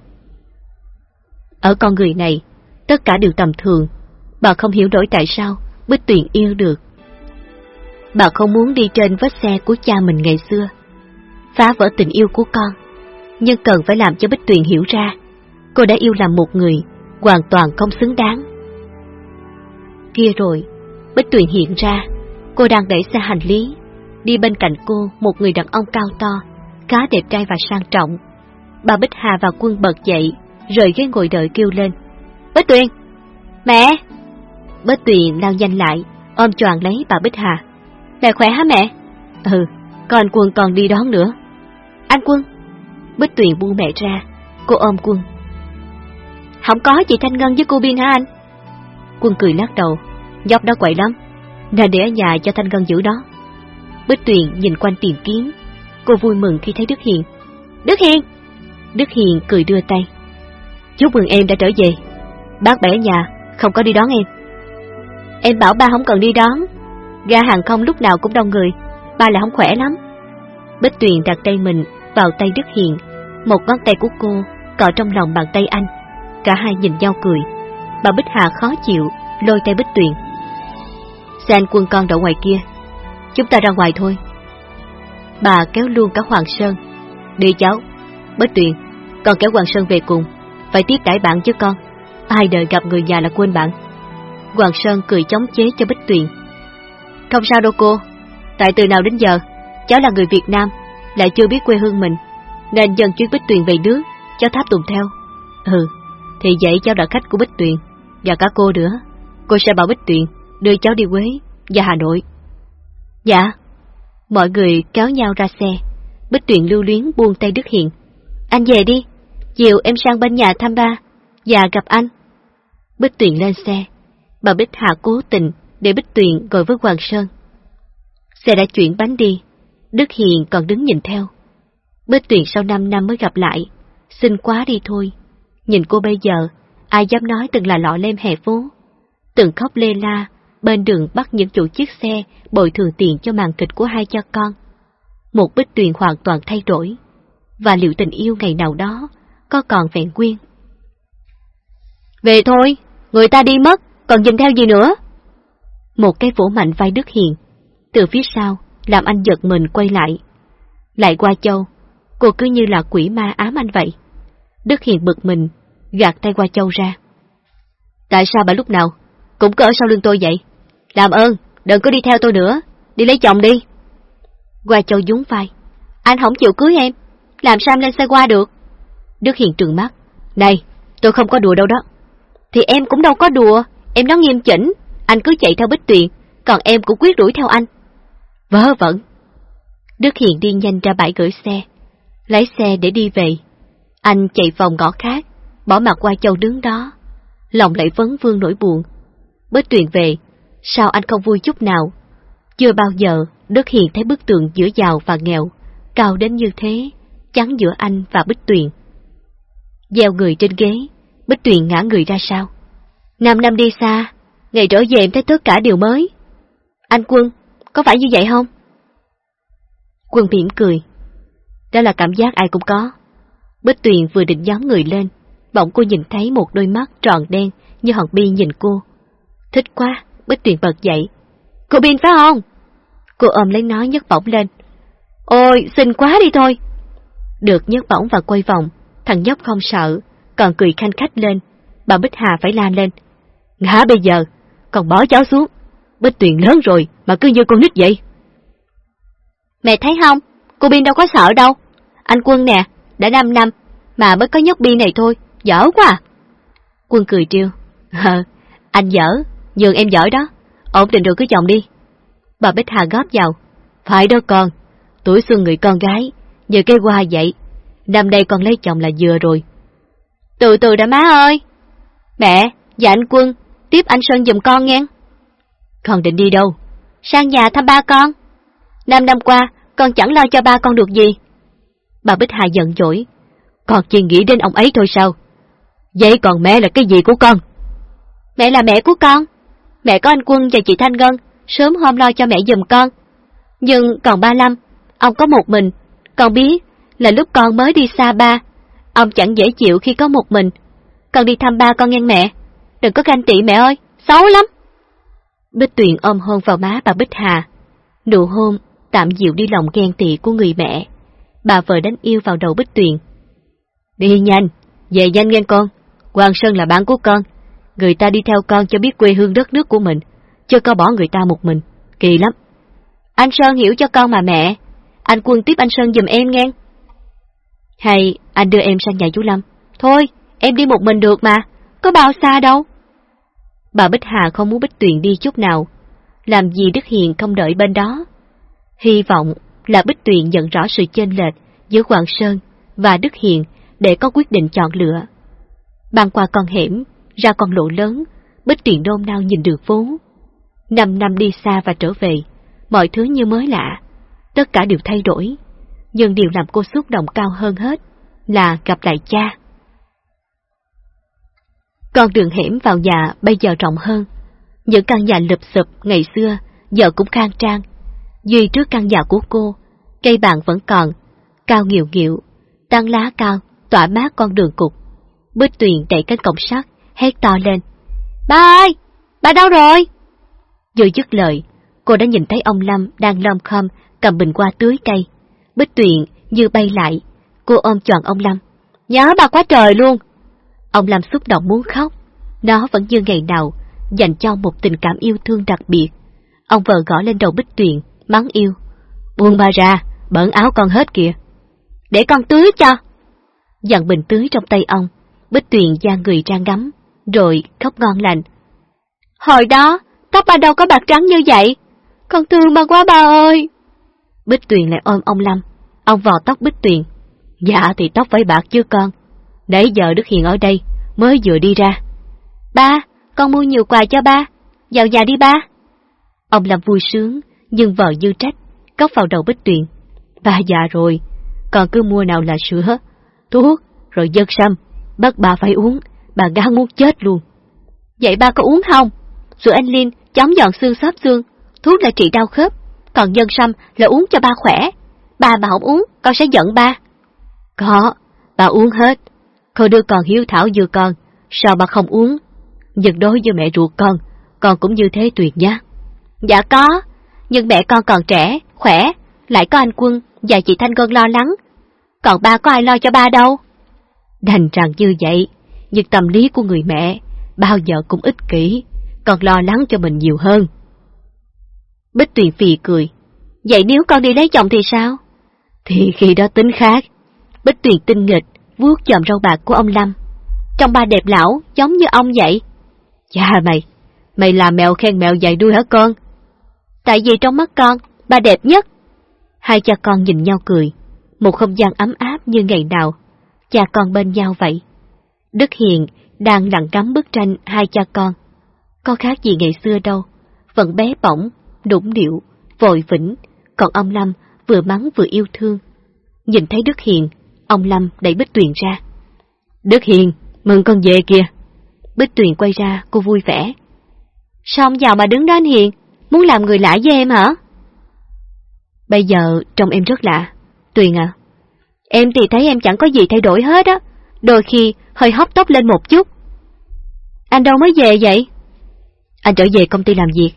Ở con người này, tất cả đều tầm thường, bà không hiểu nổi tại sao Bích Tuyền yêu được. Bà không muốn đi trên vết xe của cha mình ngày xưa, phá vỡ tình yêu của con, nhưng cần phải làm cho Bích Tuyền hiểu ra, cô đã yêu làm một người hoàn toàn không xứng đáng. Kia rồi, Bích Tuyền hiện ra, cô đang đẩy xe hành lý, đi bên cạnh cô một người đàn ông cao to, khá đẹp trai và sang trọng. Bà Bích Hà và Quân bật dậy, rời ghế ngồi đợi kêu lên. Bích Tuyền! Mẹ! Bích Tuyền lao nhanh lại, ôm choàng lấy bà Bích Hà. Mẹ khỏe hả mẹ? Ừ, còn Quân còn đi đón nữa. Anh Quân! Bích Tuyền buông mẹ ra, cô ôm Quân. Không có chị Thanh Ngân với cô Biên hả anh? Quân cười lắc đầu, nhóc đó quậy lắm, nên để ở nhà cho Thanh Ngân giữ đó. Bích Tuyền nhìn quanh tìm kiếm, cô vui mừng khi thấy Đức Hiền. Đức Hiền! Đức Hiền cười đưa tay. Chúc mừng em đã trở về. Bác bẻ nhà, không có đi đón em. Em bảo ba không cần đi đón. Ga hàng không lúc nào cũng đông người, ba là không khỏe lắm. Bích Tuyền đặt tay mình vào tay Đức Hiền, một ngón tay của cô cọ trong lòng bàn tay anh. Cả hai nhìn nhau cười. Bà Bích Hà khó chịu, lôi tay Bích Tuyền. Xe anh quân con đậu ngoài kia, chúng ta ra ngoài thôi. Bà kéo luôn cả Hoàng Sơn. Đi cháu, Bích Tuyền, con kéo Hoàng Sơn về cùng, phải tiếp đãi bạn chứ con. Ai đời gặp người già là quên bạn. Hoàng Sơn cười chống chế cho Bích Tuyền. Không sao đâu cô, tại từ nào đến giờ, cháu là người Việt Nam, lại chưa biết quê hương mình, nên dần chuyến Bích Tuyền về nước, cháu tháp tùng theo. Ừ, thì vậy cháu là khách của Bích Tuyền, và cả cô nữa. Cô sẽ bảo Bích Tuyền đưa cháu đi Quế và Hà Nội. Dạ. Mọi người kéo nhau ra xe. Bích Tuyền lưu luyến buông tay Đức Hiền. Anh về đi, chiều em sang bên nhà thăm ba, và gặp anh. Bích Tuyền lên xe, bà Bích hạ cố tình để Bích Tuyền gọi với Hoàng Sơn. Xe đã chuyển bánh đi, Đức Hiền còn đứng nhìn theo. Bích Tuyền sau 5 năm mới gặp lại, xin quá đi thôi. Nhìn cô bây giờ, ai dám nói từng là lọ lem hè phố. Từng khóc lê la, bên đường bắt những chủ chiếc xe bồi thường tiền cho màn kịch của hai cha con. Một Bích Tuyền hoàn toàn thay đổi, và liệu tình yêu ngày nào đó có còn vẹn nguyên. Về thôi, người ta đi mất, còn dừng theo gì nữa? Một cái vỗ mạnh vai Đức Hiền, từ phía sau, làm anh giật mình quay lại. Lại qua châu, cô cứ như là quỷ ma ám anh vậy. Đức Hiền bực mình, gạt tay qua châu ra. Tại sao bà lúc nào cũng ở sau lưng tôi vậy? Làm ơn, đừng có đi theo tôi nữa, đi lấy chồng đi. Qua châu dúng vai. Anh không chịu cưới em, làm sao em lên xe qua được? Đức Hiền trừng mắt. Này, tôi không có đùa đâu đó. Thì em cũng đâu có đùa, em nói nghiêm chỉnh, anh cứ chạy theo Bích Tuyền, còn em cũng quyết đuổi theo anh. Vớ vẩn. Đức Hiền đi nhanh ra bãi gửi xe, lấy xe để đi về. Anh chạy vòng ngõ khác, bỏ mặt qua châu đứng đó. Lòng lại vấn vương nỗi buồn. Bích Tuyền về, sao anh không vui chút nào? Chưa bao giờ Đức Hiền thấy bức tường giữa giàu và nghèo, cao đến như thế, chắn giữa anh và Bích Tuyền. Gieo người trên ghế, Bích Tuyền ngã người ra sao? Năm năm đi xa, ngày trở về em thấy tất cả điều mới. Anh Quân, có phải như vậy không? Quân mỉm cười. đó là cảm giác ai cũng có. Bích Tuyền vừa định nhóm người lên, bỗng cô nhìn thấy một đôi mắt tròn đen như hòn bi nhìn cô. Thích quá, Bích Tuyền bật dậy. Cô Biên phải không? Cô ôm lấy nó nhấc bổng lên. Ôi, xinh quá đi thôi. Được nhấc bổng và quay vòng, thằng nhóc không sợ, còn cười khanh khách lên. Bà Bích Hà phải la lên. Ngã bây giờ, còn bỏ cháu xuống. Bích Tuyền lớn rồi mà cứ như con nít vậy. Mẹ thấy không, cô Biên đâu có sợ đâu. Anh Quân nè, đã 5 năm, mà mới có nhóc Biên này thôi, dở quá à. Quân cười trêu. Ờ, anh dở, nhường em giỏi đó, ổn định rồi cứ chồng đi. Bà Bích Hà góp vào. Phải đó con, tuổi xuân người con gái, như cây hoa vậy. Năm đây con lấy chồng là vừa rồi. Từ từ đã má ơi. Mẹ, và anh Quân, tiếp anh Sơn giùm con nghe. Con định đi đâu? Sang nhà thăm ba con. Năm năm qua, con chẳng lo cho ba con được gì. Bà Bích Hà giận dỗi. Con chỉ nghĩ đến ông ấy thôi sao? Vậy còn mẹ là cái gì của con? Mẹ là mẹ của con. Mẹ có anh Quân và chị Thanh Ngân, sớm hôm lo cho mẹ giùm con. Nhưng còn ba Lâm, ông có một mình. Con biết là lúc con mới đi xa ba, ông chẳng dễ chịu khi có một mình. Con đi thăm ba con nghe mẹ. Đừng có ganh tị mẹ ơi, xấu lắm. Bích Tuyền ôm hôn vào má bà Bích Hà. Nụ hôn tạm dịu đi lòng ghen tị của người mẹ. Bà vợ đánh yêu vào đầu Bích Tuyền. Đi nhanh, về nhanh nghe con. Hoàng Sơn là bạn của con. Người ta đi theo con cho biết quê hương đất nước của mình, chưa có bỏ người ta một mình. Kỳ lắm. Anh Sơn hiểu cho con mà mẹ. Anh Quân tiếp anh Sơn giùm em nghe. Hay anh đưa em sang nhà chú Lâm. Thôi, em đi một mình được mà. Có bao xa đâu. Bà Bích Hà không muốn Bích Tuyền đi chút nào. Làm gì Đức Hiền không đợi bên đó. Hy vọng là Bích Tuyền nhận rõ sự chênh lệch giữa Hoàng Sơn và Đức Hiền để có quyết định chọn lựa. Băng qua con hẻm, ra con lộ lớn, Bích Tuyền đôn nao nhìn đường phố. Năm năm đi xa và trở về, mọi thứ như mới lạ, tất cả đều thay đổi. Nhưng điều làm cô xúc động cao hơn hết là gặp lại cha. Con đường hẻm vào nhà bây giờ rộng hơn. Những căn nhà lụp sụp ngày xưa giờ cũng khang trang. Duy trước căn nhà của cô, cây bàn vẫn còn, cao nghiệu nghiệu, tăng lá cao, tỏa mát con đường cục. Bích Tuyền đẩy cánh cổng sắt, hét to lên. Ba ơi! Ba đâu rồi? Vừa dứt lời, cô đã nhìn thấy ông Lâm đang lom khom cầm bình qua tưới cây. Bích Tuyền như bay lại, cô ôm tròn ông Lâm. Nhớ ba quá trời luôn! Ông Lâm xúc động muốn khóc. Nó vẫn như ngày nào, dành cho một tình cảm yêu thương đặc biệt. Ông vợ gõ lên đầu Bích Tuyền, mắng yêu. Buông ba ra, bẩn áo con hết kìa. Để con tưới cho. Dặn bình tưới trong tay ông, Bích Tuyền da người ra ngắm, rồi khóc ngon lành. Hồi đó, tóc ba đâu có bạc trắng như vậy? Con thương ba quá ba ơi! Bích Tuyền lại ôm ông Lâm, ông vò tóc Bích Tuyền. Dạ thì tóc phải bạc chứ con. Nãy giờ Đức Hiền ở đây, mới vừa đi ra. Ba, con mua nhiều quà cho ba, vào nhà đi ba. Ông Lâm vui sướng, nhưng vợ dư trách, cốc vào đầu Bích Tuyền. Ba già rồi, còn cứ mua nào là sữa, thuốc, rồi dân sâm, bắt bà phải uống, bà gan muốn chết luôn. Vậy ba có uống không? rửa anh Linh chống dọn xương xóp xương, thuốc là trị đau khớp, còn nhân sâm là uống cho ba khỏe. Ba mà không uống, con sẽ giận ba. Có, bà uống hết. Con đưa con hiếu thảo dừa con, sao bà không uống? Nhưng đối với mẹ ruột con, con cũng như thế tuyệt nhá. Dạ có, nhưng mẹ con còn trẻ, khỏe, lại có anh Quân và chị Thanh Ngân lo lắng. Còn ba có ai lo cho ba đâu. Đành rằng như vậy, nhưng tâm lý của người mẹ bao giờ cũng ích kỷ, còn lo lắng cho mình nhiều hơn. Bích Tuyền phì cười. Vậy nếu con đi lấy chồng thì sao? Thì khi đó tính khác. Bích Tuyền tinh nghịch, vuốt chòm râu bạc của ông Lâm. Trong ba đẹp lão, giống như ông vậy. Chà mày, mày là mèo khen mèo dài đuôi hả con? Tại vì trong mắt con, ba đẹp nhất. Hai cha con nhìn nhau cười, một không gian ấm áp như ngày nào. Cha con bên nhau vậy. Đức Hiền đang nặng cắm bức tranh hai cha con. Có khác gì ngày xưa đâu, vẫn bé bỏng, đũng điệu, vội vĩnh, còn ông Lâm vừa mắng vừa yêu thương. Nhìn thấy Đức Hiền, ông Lâm đẩy Bích Tuyền ra. Đức Hiền, mừng con về kìa. Bích Tuyền quay ra, cô vui vẻ. Sao ông giàu mà đứng đó anh Hiền, muốn làm người lạ với em hả? Bây giờ trông em rất lạ. Tuyền à, Em thì thấy em chẳng có gì thay đổi hết á, đôi khi hơi hóc tóc lên một chút. Anh đâu mới về vậy? Anh trở về công ty làm việc,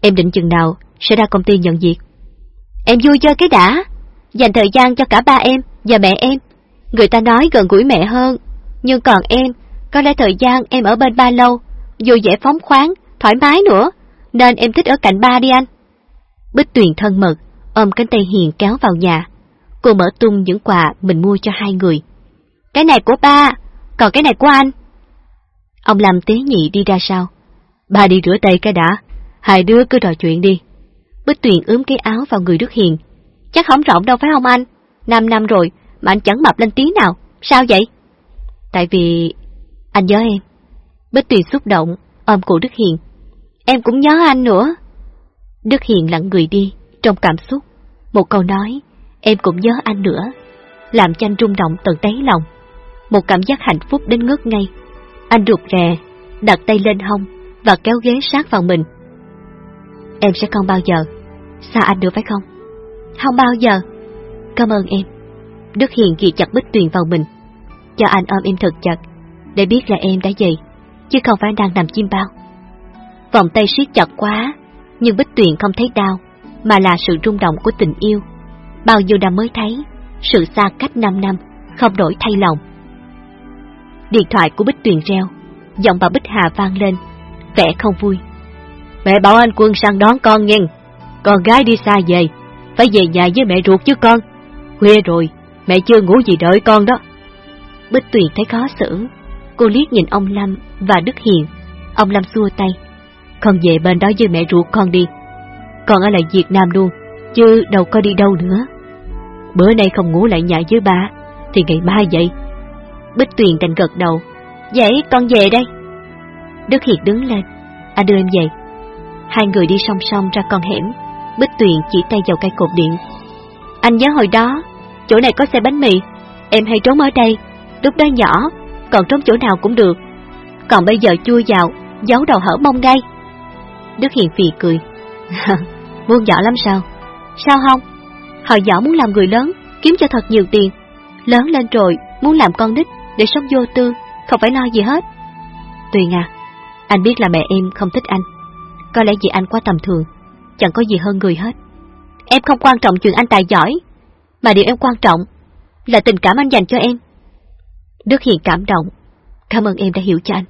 em định chừng nào sẽ ra công ty nhận việc. Em vui chơi cái đã, dành thời gian cho cả ba em và mẹ em. Người ta nói gần gũi mẹ hơn, nhưng còn em, có lẽ thời gian em ở bên ba lâu, vui vẻ phóng khoáng, thoải mái nữa, nên em thích ở cạnh ba đi anh. Bích Tuyền thân mật, ôm cánh tay Hiền kéo vào nhà. Cô mở tung những quà mình mua cho hai người. Cái này của ba, còn cái này của anh. Ông làm tế nhị đi ra sau. Ba đi rửa tay cái đã, hai đứa cứ trò chuyện đi. Bích Tuyền ướm cái áo vào người Đức Hiền. Chắc không rộng đâu phải không anh? Năm năm rồi mà anh chẳng mập lên tí nào, sao vậy? Tại vì anh nhớ em. Bích Tuyền xúc động, ôm cổ Đức Hiền. Em cũng nhớ anh nữa. Đức Hiền lặng người đi, trong cảm xúc. Một câu nói, em cũng nhớ anh nữa, làm cho anh rung động tận đáy lòng. Một cảm giác hạnh phúc đến ngất ngay. Anh rụt rè, đặt tay lên hông và kéo ghế sát vào mình. Em sẽ không bao giờ xa anh được phải không? Không bao giờ. Cảm ơn em. Đức Hiền ghi chặt Bích Tuyền vào mình. Cho anh ôm em thật chặt, để biết là em đã dậy, chứ không phải đang nằm chim bao. Vòng tay siết chặt quá, nhưng Bích Tuyền không thấy đau, mà là sự rung động của tình yêu. Bao nhiêu năm mới thấy, sự xa cách 5 năm, không đổi thay lòng. Điện thoại của Bích Tuyền reo, giọng bà Bích Hà vang lên, vẻ không vui. Mẹ bảo anh Quân sang đón con nghe, con gái đi xa về, phải về nhà với mẹ ruột chứ con. Khuya rồi, mẹ chưa ngủ gì đợi con đó. Bích Tuyền thấy khó xử, cô liếc nhìn ông Lâm và Đức Hiền. Ông Lâm xua tay, con về bên đó với mẹ ruột con đi. Con ở lại Việt Nam luôn, chứ đâu có đi đâu nữa. Bữa nay không ngủ lại nhà với ba, thì ngày mai vậy. Bích Tuyền đành gật đầu, vậy con về đây. Đức Hiền đứng lên, anh đưa em về. Hai người đi song song ra con hẻm, Bích Tuyền chỉ tay vào cây cột điện. Anh nhớ hồi đó, chỗ này có xe bánh mì, em hay trốn ở đây, lúc đó nhỏ, còn trốn chỗ nào cũng được. Còn bây giờ chui vào, giấu đầu hở mông ngay. Đức Hiền phì cười. Muốn nhỏ lắm sao? Sao không? Hồi nhỏ muốn làm người lớn, kiếm cho thật nhiều tiền. Lớn lên rồi, muốn làm con nít, để sống vô tư, không phải lo gì hết. Tuyền à, anh biết là mẹ em không thích anh. Có lẽ vì anh quá tầm thường, chẳng có gì hơn người hết. Em không quan trọng chuyện anh tài giỏi, mà điều em quan trọng là tình cảm anh dành cho em. Đức Hiền cảm động, cảm ơn em đã hiểu cho anh.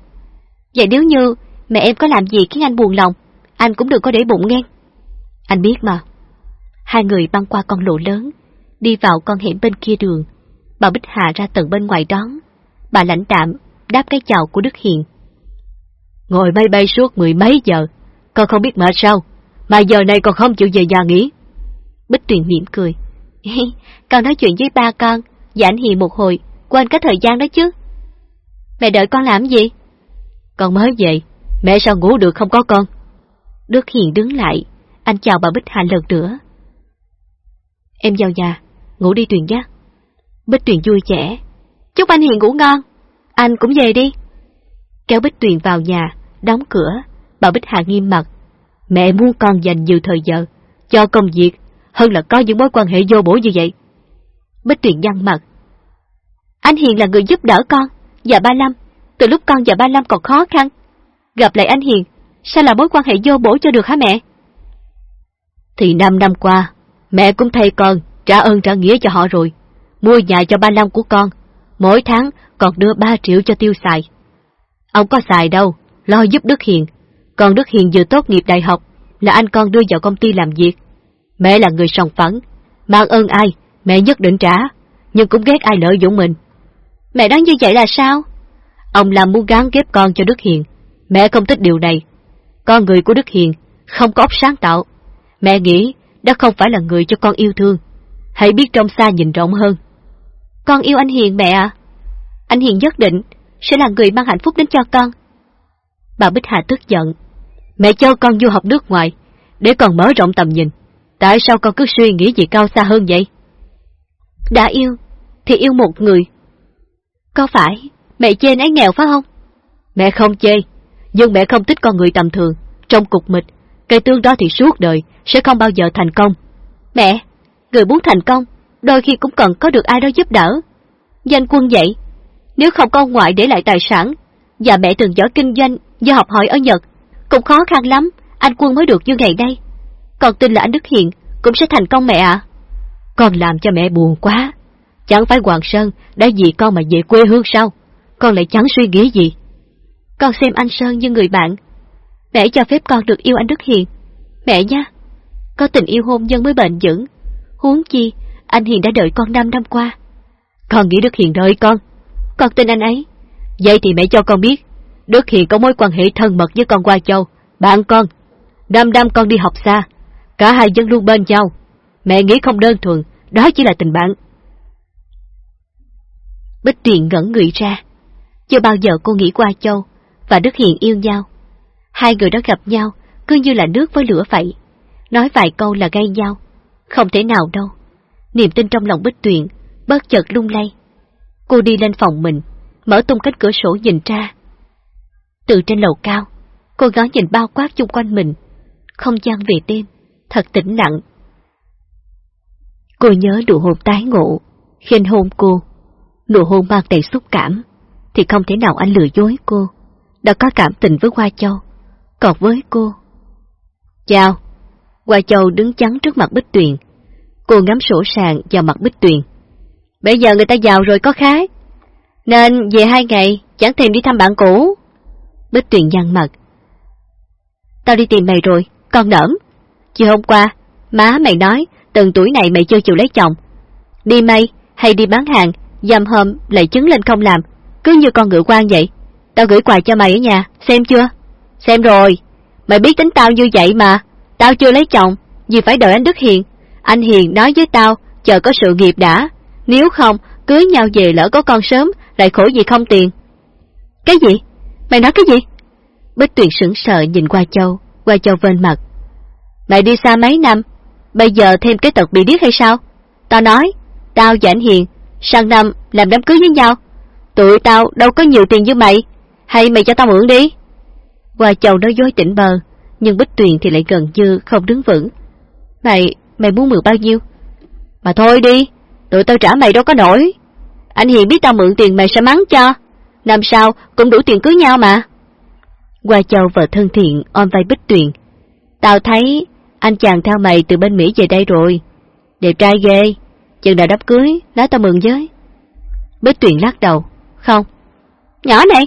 Vậy nếu như mẹ em có làm gì khiến anh buồn lòng, anh cũng đừng có để bụng nghe. Anh biết mà. Hai người băng qua con lộ lớn, đi vào con hẻm bên kia đường. Bà Bích Hà ra tận bên ngoài đón. Bà lãnh đạm, đáp cái chào của Đức Hiền. Ngồi máy bay suốt mười mấy giờ, con không biết mệt sao, mà giờ này con không chịu về nhà nghỉ. Bích Tuyền mỉm cười. con nói chuyện với ba con, anh Hiền một hồi, quên cái thời gian đó chứ. Mẹ đợi con làm gì? Con mới về, mẹ sao ngủ được không có con? Đức Hiền đứng lại, anh chào bà Bích Hà lần nữa. Em vào nhà, ngủ đi Tuyền giác. Bích Tuyền vui vẻ. Chúc anh Hiền ngủ ngon, anh cũng về đi. Kéo Bích Tuyền vào nhà, đóng cửa, bà Bích Hà nghiêm mặt. Mẹ muốn con dành nhiều thời giờ, cho công việc, hơn là có những mối quan hệ vô bổ như vậy. Bích Tuyền nhăn mặt. Anh Hiền là người giúp đỡ con, và ba Lâm, từ lúc con và ba Lâm còn khó khăn. Gặp lại anh Hiền, sao là mối quan hệ vô bổ cho được hả mẹ? Thì năm năm qua, mẹ cũng thay con trả ơn trả nghĩa cho họ rồi. Mua nhà cho ba Lâm của con, mỗi tháng còn đưa ba triệu cho tiêu xài. Ông có xài đâu, lo giúp Đức Hiền. Còn Đức Hiền vừa tốt nghiệp đại học, là anh con đưa vào công ty làm việc. Mẹ là người sòng phẳng, mang ơn ai, mẹ nhất định trả, nhưng cũng ghét ai lợi dụng mình. Mẹ đoán như vậy là sao? Ông làm muốn gán ghép con cho Đức Hiền, mẹ không thích điều này. Con người của Đức Hiền không có óc sáng tạo. Mẹ nghĩ đó không phải là người cho con yêu thương. Hãy biết trong xa nhìn rộng hơn. Con yêu anh Hiền mẹ ạ. Anh Hiền nhất định sẽ là người mang hạnh phúc đến cho con. Bà Bích Hà tức giận. Mẹ cho con du học nước ngoài, để con mở rộng tầm nhìn. Tại sao con cứ suy nghĩ gì cao xa hơn vậy? Đã yêu, thì yêu một người. Có phải mẹ chê ấy nghèo phải không? Mẹ không chê, nhưng mẹ không thích con người tầm thường, trong cục mịch. Cây tương đó thì suốt đời, sẽ không bao giờ thành công. Mẹ, người muốn thành công, đôi khi cũng cần có được ai đó giúp đỡ. Danh quân vậy, nếu không có ông ngoại để lại tài sản, và mẹ từng giỏi kinh doanh do học hỏi ở Nhật, cũng khó khăn lắm, anh quân mới được như ngày đây. Còn tin là anh Đức Hiền cũng sẽ thành công mẹ ạ. Con làm cho mẹ buồn quá. Chẳng phải Hoàng Sơn đã vì con mà về quê hương sao? Con lại chẳng suy nghĩ gì. Con xem anh Sơn như người bạn. Mẹ cho phép con được yêu anh Đức Hiền. Mẹ nha, có tình yêu hôn nhân mới bền vững. Huống chi, anh Hiền đã đợi con 5 năm qua. Con nghĩ Đức Hiền đợi con. Con tin anh ấy. Vậy thì mẹ cho con biết, Đức Hiền có mối quan hệ thân mật với con Qua Châu, bạn con. Năm năm con đi học xa, cả hai dân luôn bên nhau. Mẹ nghĩ không đơn thuần, đó chỉ là tình bạn. Bích Tuyền ngẩn người ra. Chưa bao giờ cô nghĩ qua Châu và Đức Hiền yêu nhau. Hai người đó gặp nhau cứ như là nước với lửa vậy. Nói vài câu là gây nhau. Không thể nào đâu. Niềm tin trong lòng Bích Tuyền bất chợt lung lay. Cô đi lên phòng mình, mở tung cánh cửa sổ nhìn ra. Từ trên lầu cao, cô gái nhìn bao quát chung quanh mình. Không gian về đêm, thật tĩnh lặng. Cô nhớ nụ hôn tái ngộ, khiên hôn cô. Nụ hôn mang đầy xúc cảm, thì không thể nào anh lừa dối cô. Đã có cảm tình với Hoa Châu, còn với cô. Chào! Hoa Châu đứng chắn trước mặt Bích Tuyền. Cô ngắm sổ sàng vào mặt Bích Tuyền. Bây giờ người ta giàu rồi có khác Nên về hai ngày, chẳng thèm đi thăm bạn cũ. Bích Tuyền nhăn mặt. Tao đi tìm mày rồi, con nỡm. Chiều hôm qua, má mày nói, từng tuổi này mày chưa chịu lấy chồng. Đi mây hay đi bán hàng, dầm hôm lại chứng lên không làm, cứ như con ngựa quan vậy. Tao gửi quà cho mày ở nhà, xem chưa? Xem rồi, mày biết tính tao như vậy mà. Tao chưa lấy chồng, vì phải đợi anh Đức Hiền. Anh Hiền nói với tao, chờ có sự nghiệp đã. Nếu không, cưới nhau về lỡ có con sớm, lại khổ gì không tiền. Cái gì? Mày nói cái gì? Bích Tuyền sững sờ nhìn qua Châu, qua Châu vên mặt. Mày đi xa mấy năm, bây giờ thêm cái tật bị điếc hay sao? Tao nói, tao và anh Hiền, sang năm làm đám cưới với nhau. Tụi tao đâu có nhiều tiền như mày, hay mày cho tao mượn đi? Qua Châu nói dối tỉnh bờ, nhưng Bích Tuyền thì lại gần như không đứng vững. Mày, mày muốn mượn bao nhiêu? Mà thôi đi, tụi tao trả mày đâu có nổi. Anh Hiền biết tao mượn tiền mày sẽ mắng cho. Năm sau cũng đủ tiền cưới nhau mà. Qua Châu vợ thân thiện ôm vai Bích Tuyền. Tao thấy anh chàng theo mày từ bên Mỹ về đây rồi. Đẹp trai ghê, chừng nào đám cưới, nói tao mừng với. Bích Tuyền lắc đầu. Không. Nhỏ này,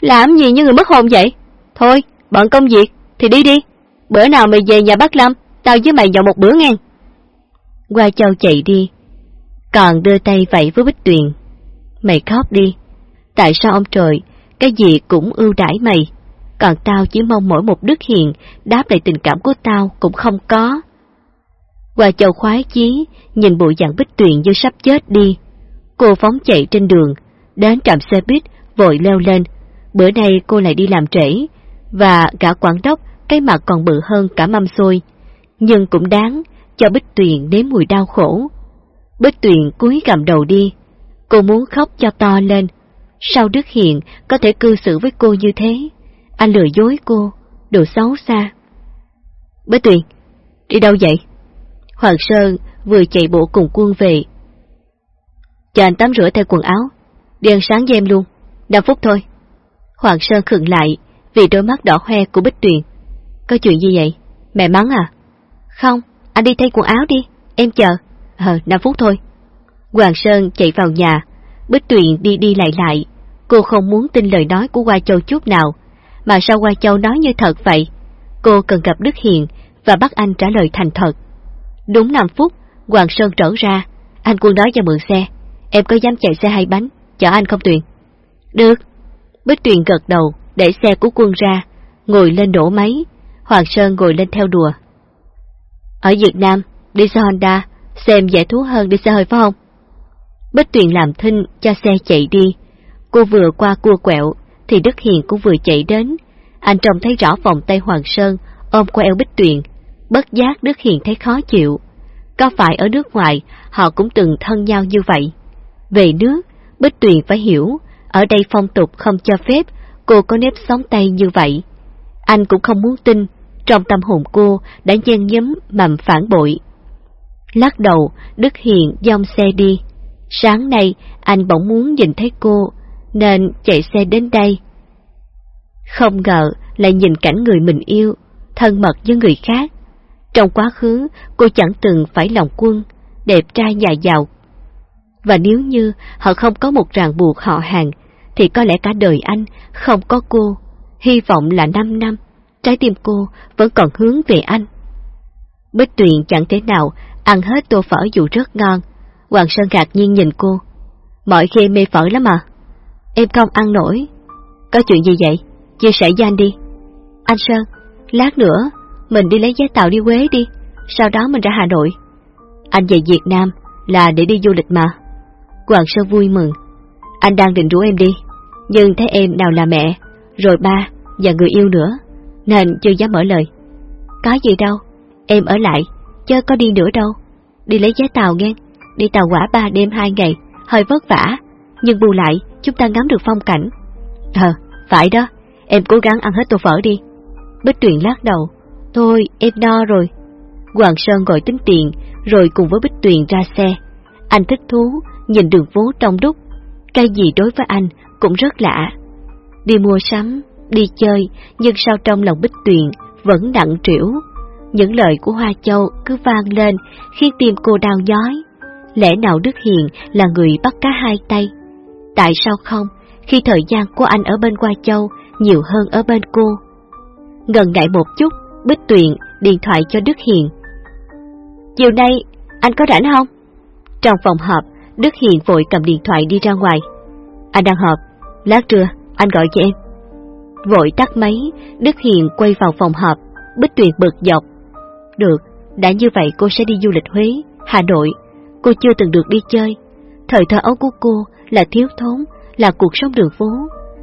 làm gì như người mất hồn vậy? Thôi, bận công việc, thì đi đi. Bữa nào mày về nhà bác Lâm, tao với mày nhậu một bữa nghe. Qua Châu chạy đi, còn đưa tay vẫy với Bích Tuyền. Mày khóc đi, tại sao ông trời, cái gì cũng ưu đãi mày, còn tao chỉ mong mỗi một đức hiền đáp lại tình cảm của tao cũng không có. Qua Châu khoái chí, nhìn bộ dạng Bích Tuyền như sắp chết đi. Cô phóng chạy trên đường, đến trạm xe buýt, vội leo lên. Bữa nay cô lại đi làm trễ, và cả quản đốc cái mặt còn bự hơn cả mâm xôi. Nhưng cũng đáng cho Bích Tuyền nếm mùi đau khổ. Bích Tuyền cúi gầm đầu đi. Cô muốn khóc cho to lên. Sao Đức Hiền có thể cư xử với cô như thế? Anh lừa dối cô, đồ xấu xa. Bích Tuyền, đi đâu vậy? Hoàng Sơn vừa chạy bộ cùng quân về. Chờ anh tắm rửa thay quần áo, đi ăn sáng với em luôn, 5 phút thôi. Hoàng Sơn khựng lại vì đôi mắt đỏ hoe của Bích Tuyền. Có chuyện gì vậy? Mẹ mắng à? Không, anh đi thay quần áo đi, em chờ. Ờ, 5 phút thôi. Hoàng Sơn chạy vào nhà, Bích Tuyền đi đi lại lại. Cô không muốn tin lời nói của Hoa Châu chút nào, mà sao Hoa Châu nói như thật vậy? Cô cần gặp Đức Hiền và bắt anh trả lời thành thật. Đúng 5 phút, Hoàng Sơn trở ra, anh quân nói cho mượn xe. Em có dám chạy xe hai bánh, chở anh không Tuyền? Được. Bích Tuyền gật đầu, để xe của quân ra, ngồi lên đổ máy, Hoàng Sơn ngồi lên theo đùa. Ở Việt Nam, đi xe Honda, xem giải thú hơn đi xe hơi phải không? Bích Tuyền làm thinh cho xe chạy đi. Cô vừa qua cua quẹo, thì Đức Hiền cũng vừa chạy đến. Anh trông thấy rõ vòng tay Hoàng Sơn, ôm qua eo Bích Tuyền. Bất giác Đức Hiền thấy khó chịu. Có phải ở nước ngoài, họ cũng từng thân nhau như vậy. Về nước, Bích Tuyền phải hiểu, ở đây phong tục không cho phép cô có nếp sóng tay như vậy. Anh cũng không muốn tin, trong tâm hồn cô đã nhen nhấm mầm phản bội. Lắc đầu, Đức Hiền dòng xe đi. Sáng nay, anh bỗng muốn nhìn thấy cô, nên chạy xe đến đây. Không ngờ lại nhìn cảnh người mình yêu, thân mật với người khác. Trong quá khứ, cô chẳng từng phải lòng quân, đẹp trai nhà giàu. Và nếu như họ không có một ràng buộc họ hàng, thì có lẽ cả đời anh không có cô. Hy vọng là 5 năm, trái tim cô vẫn còn hướng về anh. Bích Tuyền chẳng thế nào ăn hết tô phở dù rất ngon. Hoàng Sơn gạt nhiên nhìn cô. Mọi khi mê phở lắm mà. Em không ăn nổi. Có chuyện gì vậy? Chia sẻ với anh đi. Anh Sơn, lát nữa mình đi lấy vé tàu đi Quế đi. Sau đó mình ra Hà Nội. Anh về Việt Nam là để đi du lịch mà. Hoàng Sơn vui mừng. Anh đang định rủ em đi. Nhưng thấy em nào là mẹ, rồi ba và người yêu nữa. Nên chưa dám mở lời. Có gì đâu, em ở lại, chưa có đi nữa đâu. Đi lấy vé tàu nghe, đi tàu quả ba đêm hai ngày, hơi vất vả, nhưng bù lại chúng ta ngắm được phong cảnh. Ờ, phải đó, em cố gắng ăn hết tô phở đi. Bích Tuyền lắc đầu, thôi em no rồi. Hoàng Sơn gọi tính tiền, rồi cùng với Bích Tuyền ra xe. Anh thích thú, nhìn đường phố trong đúc. Cái gì đối với anh cũng rất lạ. Đi mua sắm, đi chơi, nhưng sau trong lòng Bích Tuyền vẫn nặng trĩu. Những lời của Hoa Châu cứ vang lên khiến tim cô đau nhói. Lẽ nào Đức Hiền là người bắt cá hai tay? Tại sao không, khi thời gian của anh ở bên Hoa Châu nhiều hơn ở bên cô? Ngần ngại một chút, Bích Tuyền điện thoại cho Đức Hiền. Chiều nay, anh có rảnh không? Trong phòng họp, Đức Hiền vội cầm điện thoại đi ra ngoài. Anh đang họp, lát trưa, anh gọi cho em. Vội tắt máy, Đức Hiền quay vào phòng họp, Bích Tuyệt bực dọc. Được, đã như vậy cô sẽ đi du lịch Huế, Hà Nội. Cô chưa từng được đi chơi. Thời thơ ấu của cô là thiếu thốn, là cuộc sống đường phố.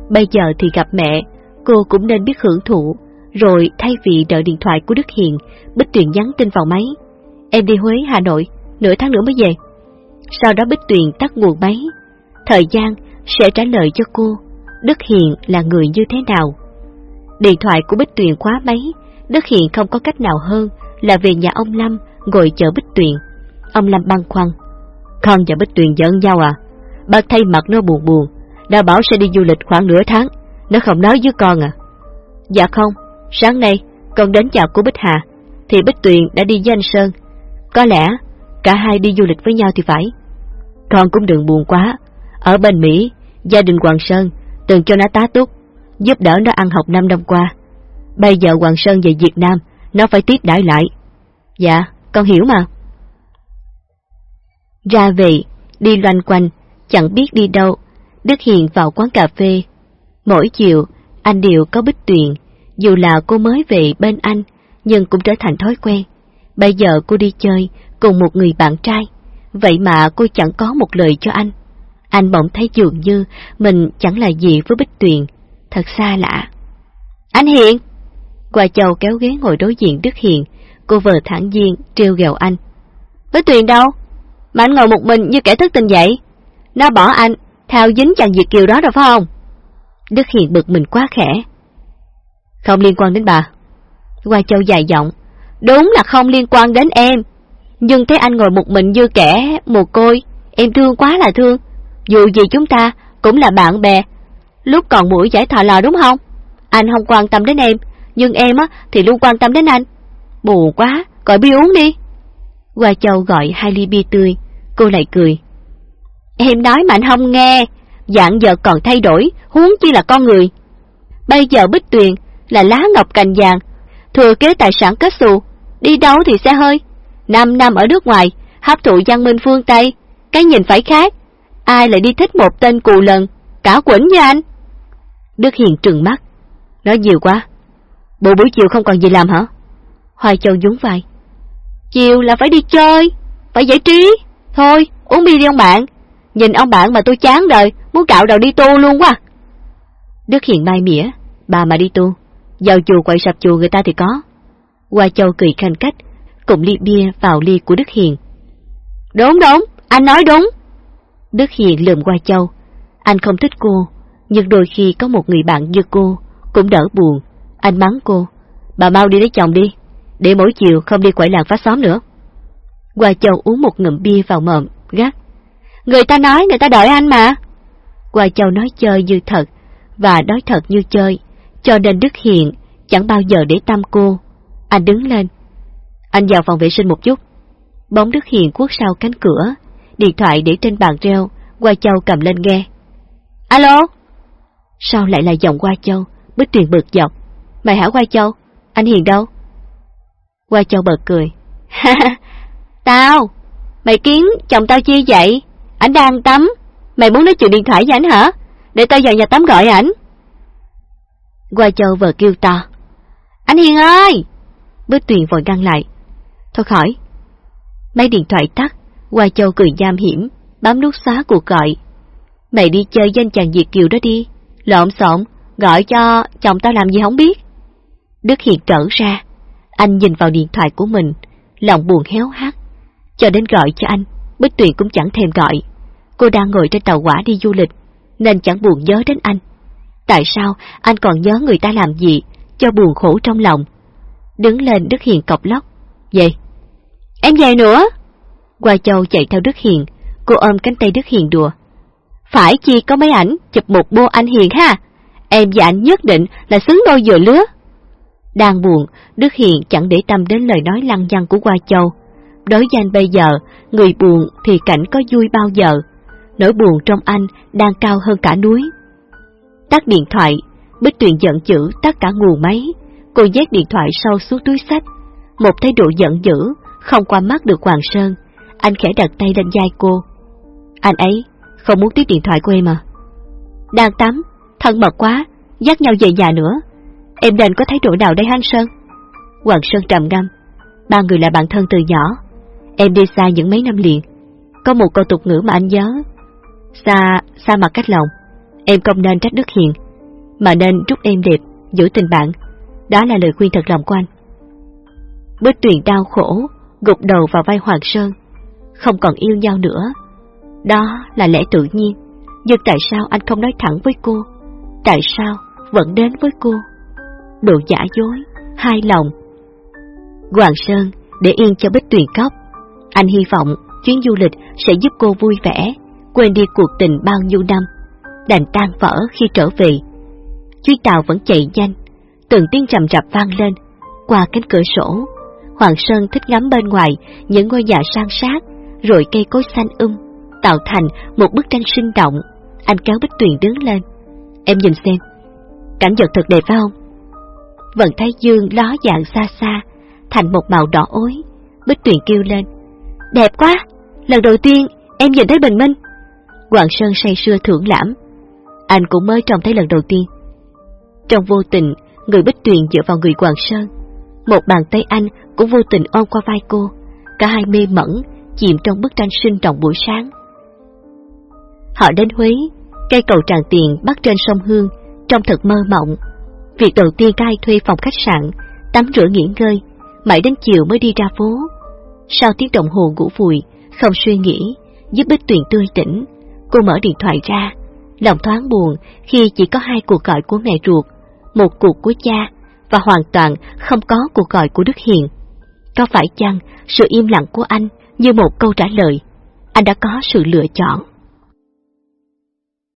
Bây giờ thì gặp mẹ, cô cũng nên biết hưởng thụ. Rồi thay vì đợi điện thoại của Đức Hiền, Bích Tuyền nhắn tin vào máy. Em đi Huế, Hà Nội, nửa tháng nữa mới về. Sau đó Bích Tuyền tắt nguồn máy. Thời gian sẽ trả lời cho cô, Đức Hiền là người như thế nào. Điện thoại của Bích Tuyền khóa máy, Đức Hiền không có cách nào hơn là về nhà ông Lâm ngồi chờ Bích Tuyền. Ông Lâm băn khoăn. Con và Bích Tuyền giận nhau à? Bác thay mặt nó buồn buồn, đã bảo sẽ đi du lịch khoảng nửa tháng, nó không nói với con à? Dạ không, sáng nay con đến chào cô Bích Hà, thì Bích Tuyền đã đi với anh Sơn. Có lẽ cả hai đi du lịch với nhau thì phải. Con cũng đừng buồn quá, ở bên Mỹ, gia đình Hoàng Sơn từng cho nó tá túc, giúp đỡ nó ăn học năm năm qua. Bây giờ Hoàng Sơn về Việt Nam, nó phải tiếp đãi lại. Dạ, con hiểu mà. Ra về, đi loanh quanh, chẳng biết đi đâu, Đức Hiền vào quán cà phê. Mỗi chiều, anh đều có bích tuyền, dù là cô mới về bên anh, nhưng cũng trở thành thói quen. Bây giờ cô đi chơi cùng một người bạn trai, vậy mà cô chẳng có một lời cho anh. Anh bỗng thấy dường như mình chẳng là gì với Bích Tuyền, thật xa lạ. Anh Hiền! Quà Châu kéo ghế ngồi đối diện Đức Hiền, cô vợ thẳng nhiên trêu ghẹo anh. Bích Tuyền đâu? Mà anh ngồi một mình như kẻ thức tình vậy? Nó bỏ anh, theo dính chàng Diệt Kiều đó rồi phải không? Đức Hiền bực mình quá khẽ. Không liên quan đến bà. Qua Châu dài giọng. Đúng là không liên quan đến em. Nhưng thấy anh ngồi một mình như kẻ mồ côi, em thương quá là thương. Dù gì chúng ta cũng là bạn bè, lúc còn mũi giải thọ lò đúng không? Anh không quan tâm đến em, nhưng em á thì luôn quan tâm đến anh. Buồn quá, gọi bia uống đi. Hoa Châu gọi hai ly bia tươi, cô lại cười. Em nói mà anh không nghe, dạng giờ còn thay đổi, huống chi là con người. Bây giờ Bích Tuyền là lá ngọc cành vàng, thừa kế tài sản kết xù, đi đâu thì xe hơi. Năm năm ở nước ngoài, hấp thụ văn minh phương Tây, cái nhìn phải khác. Ai lại đi thích một tên cù lần, cả quẩn như anh? Đức Hiền trừng mắt. Nói nhiều quá. Bộ buổi chiều không còn gì làm hả? Hoài Châu nhún vai. Chiều là phải đi chơi, phải giải trí. Thôi, uống bia đi ông bạn. Nhìn ông bạn mà tôi chán đời, muốn cạo đầu đi tu luôn quá. Đức Hiền mai mỉa, bà mà đi tu, vào chùa quậy sập chùa người ta thì có. hoài Châu cười khanh cách, cùng ly bia vào ly của Đức Hiền. Đúng đúng, anh nói đúng. Đức Hiền lườm qua Châu. Anh không thích cô, nhưng đôi khi có một người bạn như cô, cũng đỡ buồn. Anh mắng cô. Bà mau đi lấy chồng đi, để mỗi chiều không đi quậy làng phá xóm nữa. Qua Châu uống một ngụm bia vào mồm, gắt. Người ta nói người ta đợi anh mà. Qua Châu nói chơi như thật, và nói thật như chơi, cho nên Đức Hiền chẳng bao giờ để tâm cô. Anh đứng lên. Anh vào phòng vệ sinh một chút. Bóng Đức Hiền quốc sau cánh cửa, điện thoại để trên bàn reo, Hoa Châu cầm lên nghe. Alo? Sao lại là giọng Hoa Châu? Bích Tuyền bực dọc. Mày hả Hoa Châu? Anh Hiền đâu? Hoa Châu bật cười. Ha Tao? Mày kiến chồng tao chi vậy? Anh đang tắm. Mày muốn nói chuyện điện thoại với anh hả? Để tao vào nhà tắm gọi ảnh. Hoa Châu vừa kêu to. Anh Hiền ơi! Bích Tuyền vội ngăn lại. Thôi khỏi. Máy điện thoại tắt, Hoa Châu cười giam hiểm, bám nút xóa cuộc gọi. Mày đi chơi danh chàng Việt Kiều đó đi. Lộn xộn, gọi cho chồng tao làm gì không biết. Đức Hiền trở ra, anh nhìn vào điện thoại của mình, lòng buồn héo hắt. Cho đến gọi cho anh, Bích Tuyền cũng chẳng thèm gọi. Cô đang ngồi trên tàu hỏa đi du lịch, nên chẳng buồn nhớ đến anh. Tại sao anh còn nhớ người ta làm gì, cho buồn khổ trong lòng? Đứng lên Đức Hiền cọc lóc. Vậy? Em về nữa? Qua Châu chạy theo Đức Hiền, cô ôm cánh tay Đức Hiền đùa. Phải chi có mấy ảnh chụp một bô anh Hiền ha? Em và anh nhất định là xứng đôi vừa lứa. Đang buồn, Đức Hiền chẳng để tâm đến lời nói lăng nhăng của Qua Châu. Đối với anh bây giờ, người buồn thì cảnh có vui bao giờ. Nỗi buồn trong anh đang cao hơn cả núi. Tắt điện thoại, Bích Tuyền giận dữ tắt cả nguồn máy. Cô nhét điện thoại sâu xuống túi sách. Một thái độ giận dữ, không qua mắt được Hoàng Sơn. Anh khẽ đặt tay lên vai cô. Anh ấy không muốn tiếp điện thoại của em à? Đang tắm, thân mật quá, dắt nhau về nhà nữa. Em nên có thái độ nào đây Han Sơn? Hoàng Sơn trầm ngâm. Ba người là bạn thân từ nhỏ. Em đi xa những mấy năm liền. Có một câu tục ngữ mà anh nhớ. Xa, xa mặt cách lòng. Em không nên trách Đức Hiền, mà nên chúc em đẹp, giữ tình bạn. Đó là lời khuyên thật lòng của anh. Bích Tuyền đau khổ, gục đầu vào vai Hoàng Sơn. Không còn yêu nhau nữa. Đó là lẽ tự nhiên. Nhưng tại sao anh không nói thẳng với cô? Tại sao vẫn đến với cô? Đồ giả dối, hai lòng. Hoàng Sơn để yên cho Bích Tuyền khóc. Anh hy vọng chuyến du lịch sẽ giúp cô vui vẻ, quên đi cuộc tình bao nhiêu năm, đành tan vỡ khi trở về. Chuyến tàu vẫn chạy nhanh, từng tiếng rầm rập vang lên, qua cánh cửa sổ. Hoàng Sơn thích ngắm bên ngoài những ngôi nhà sang sát, rồi cây cối xanh um, tạo thành một bức tranh sinh động. Anh kéo Bích Tuyền đứng lên. Em nhìn xem, cảnh vật thật đẹp phải không? Vận thái dương ló dạng xa xa, thành một màu đỏ ối. Bích Tuyền kêu lên. Đẹp quá! Lần đầu tiên em nhìn thấy bình minh. Hoàng Sơn say sưa thưởng lãm. Anh cũng mới trông thấy lần đầu tiên. Trong vô tình, người Bích Tuyền dựa vào người Hoàng Sơn. Một bàn tay anh cũng vô tình ôm qua vai cô. Cả hai mê mẩn, chìm trong bức tranh sinh động buổi sáng. Họ đến Huế, cây cầu Tràng Tiền bắt trên sông Hương, trong thật mơ mộng. Việc đầu tiên cai thuê phòng khách sạn, tắm rửa nghỉ ngơi, mãi đến chiều mới đi ra phố. Sau tiếng đồng hồ ngủ vùi, không suy nghĩ, giúp Bích Tuyền tươi tỉnh, cô mở điện thoại ra, lòng thoáng buồn khi chỉ có hai cuộc gọi của mẹ ruột, một cuộc của cha và hoàn toàn không có cuộc gọi của Đức Hiền. Có phải chăng sự im lặng của anh như một câu trả lời? Anh đã có sự lựa chọn.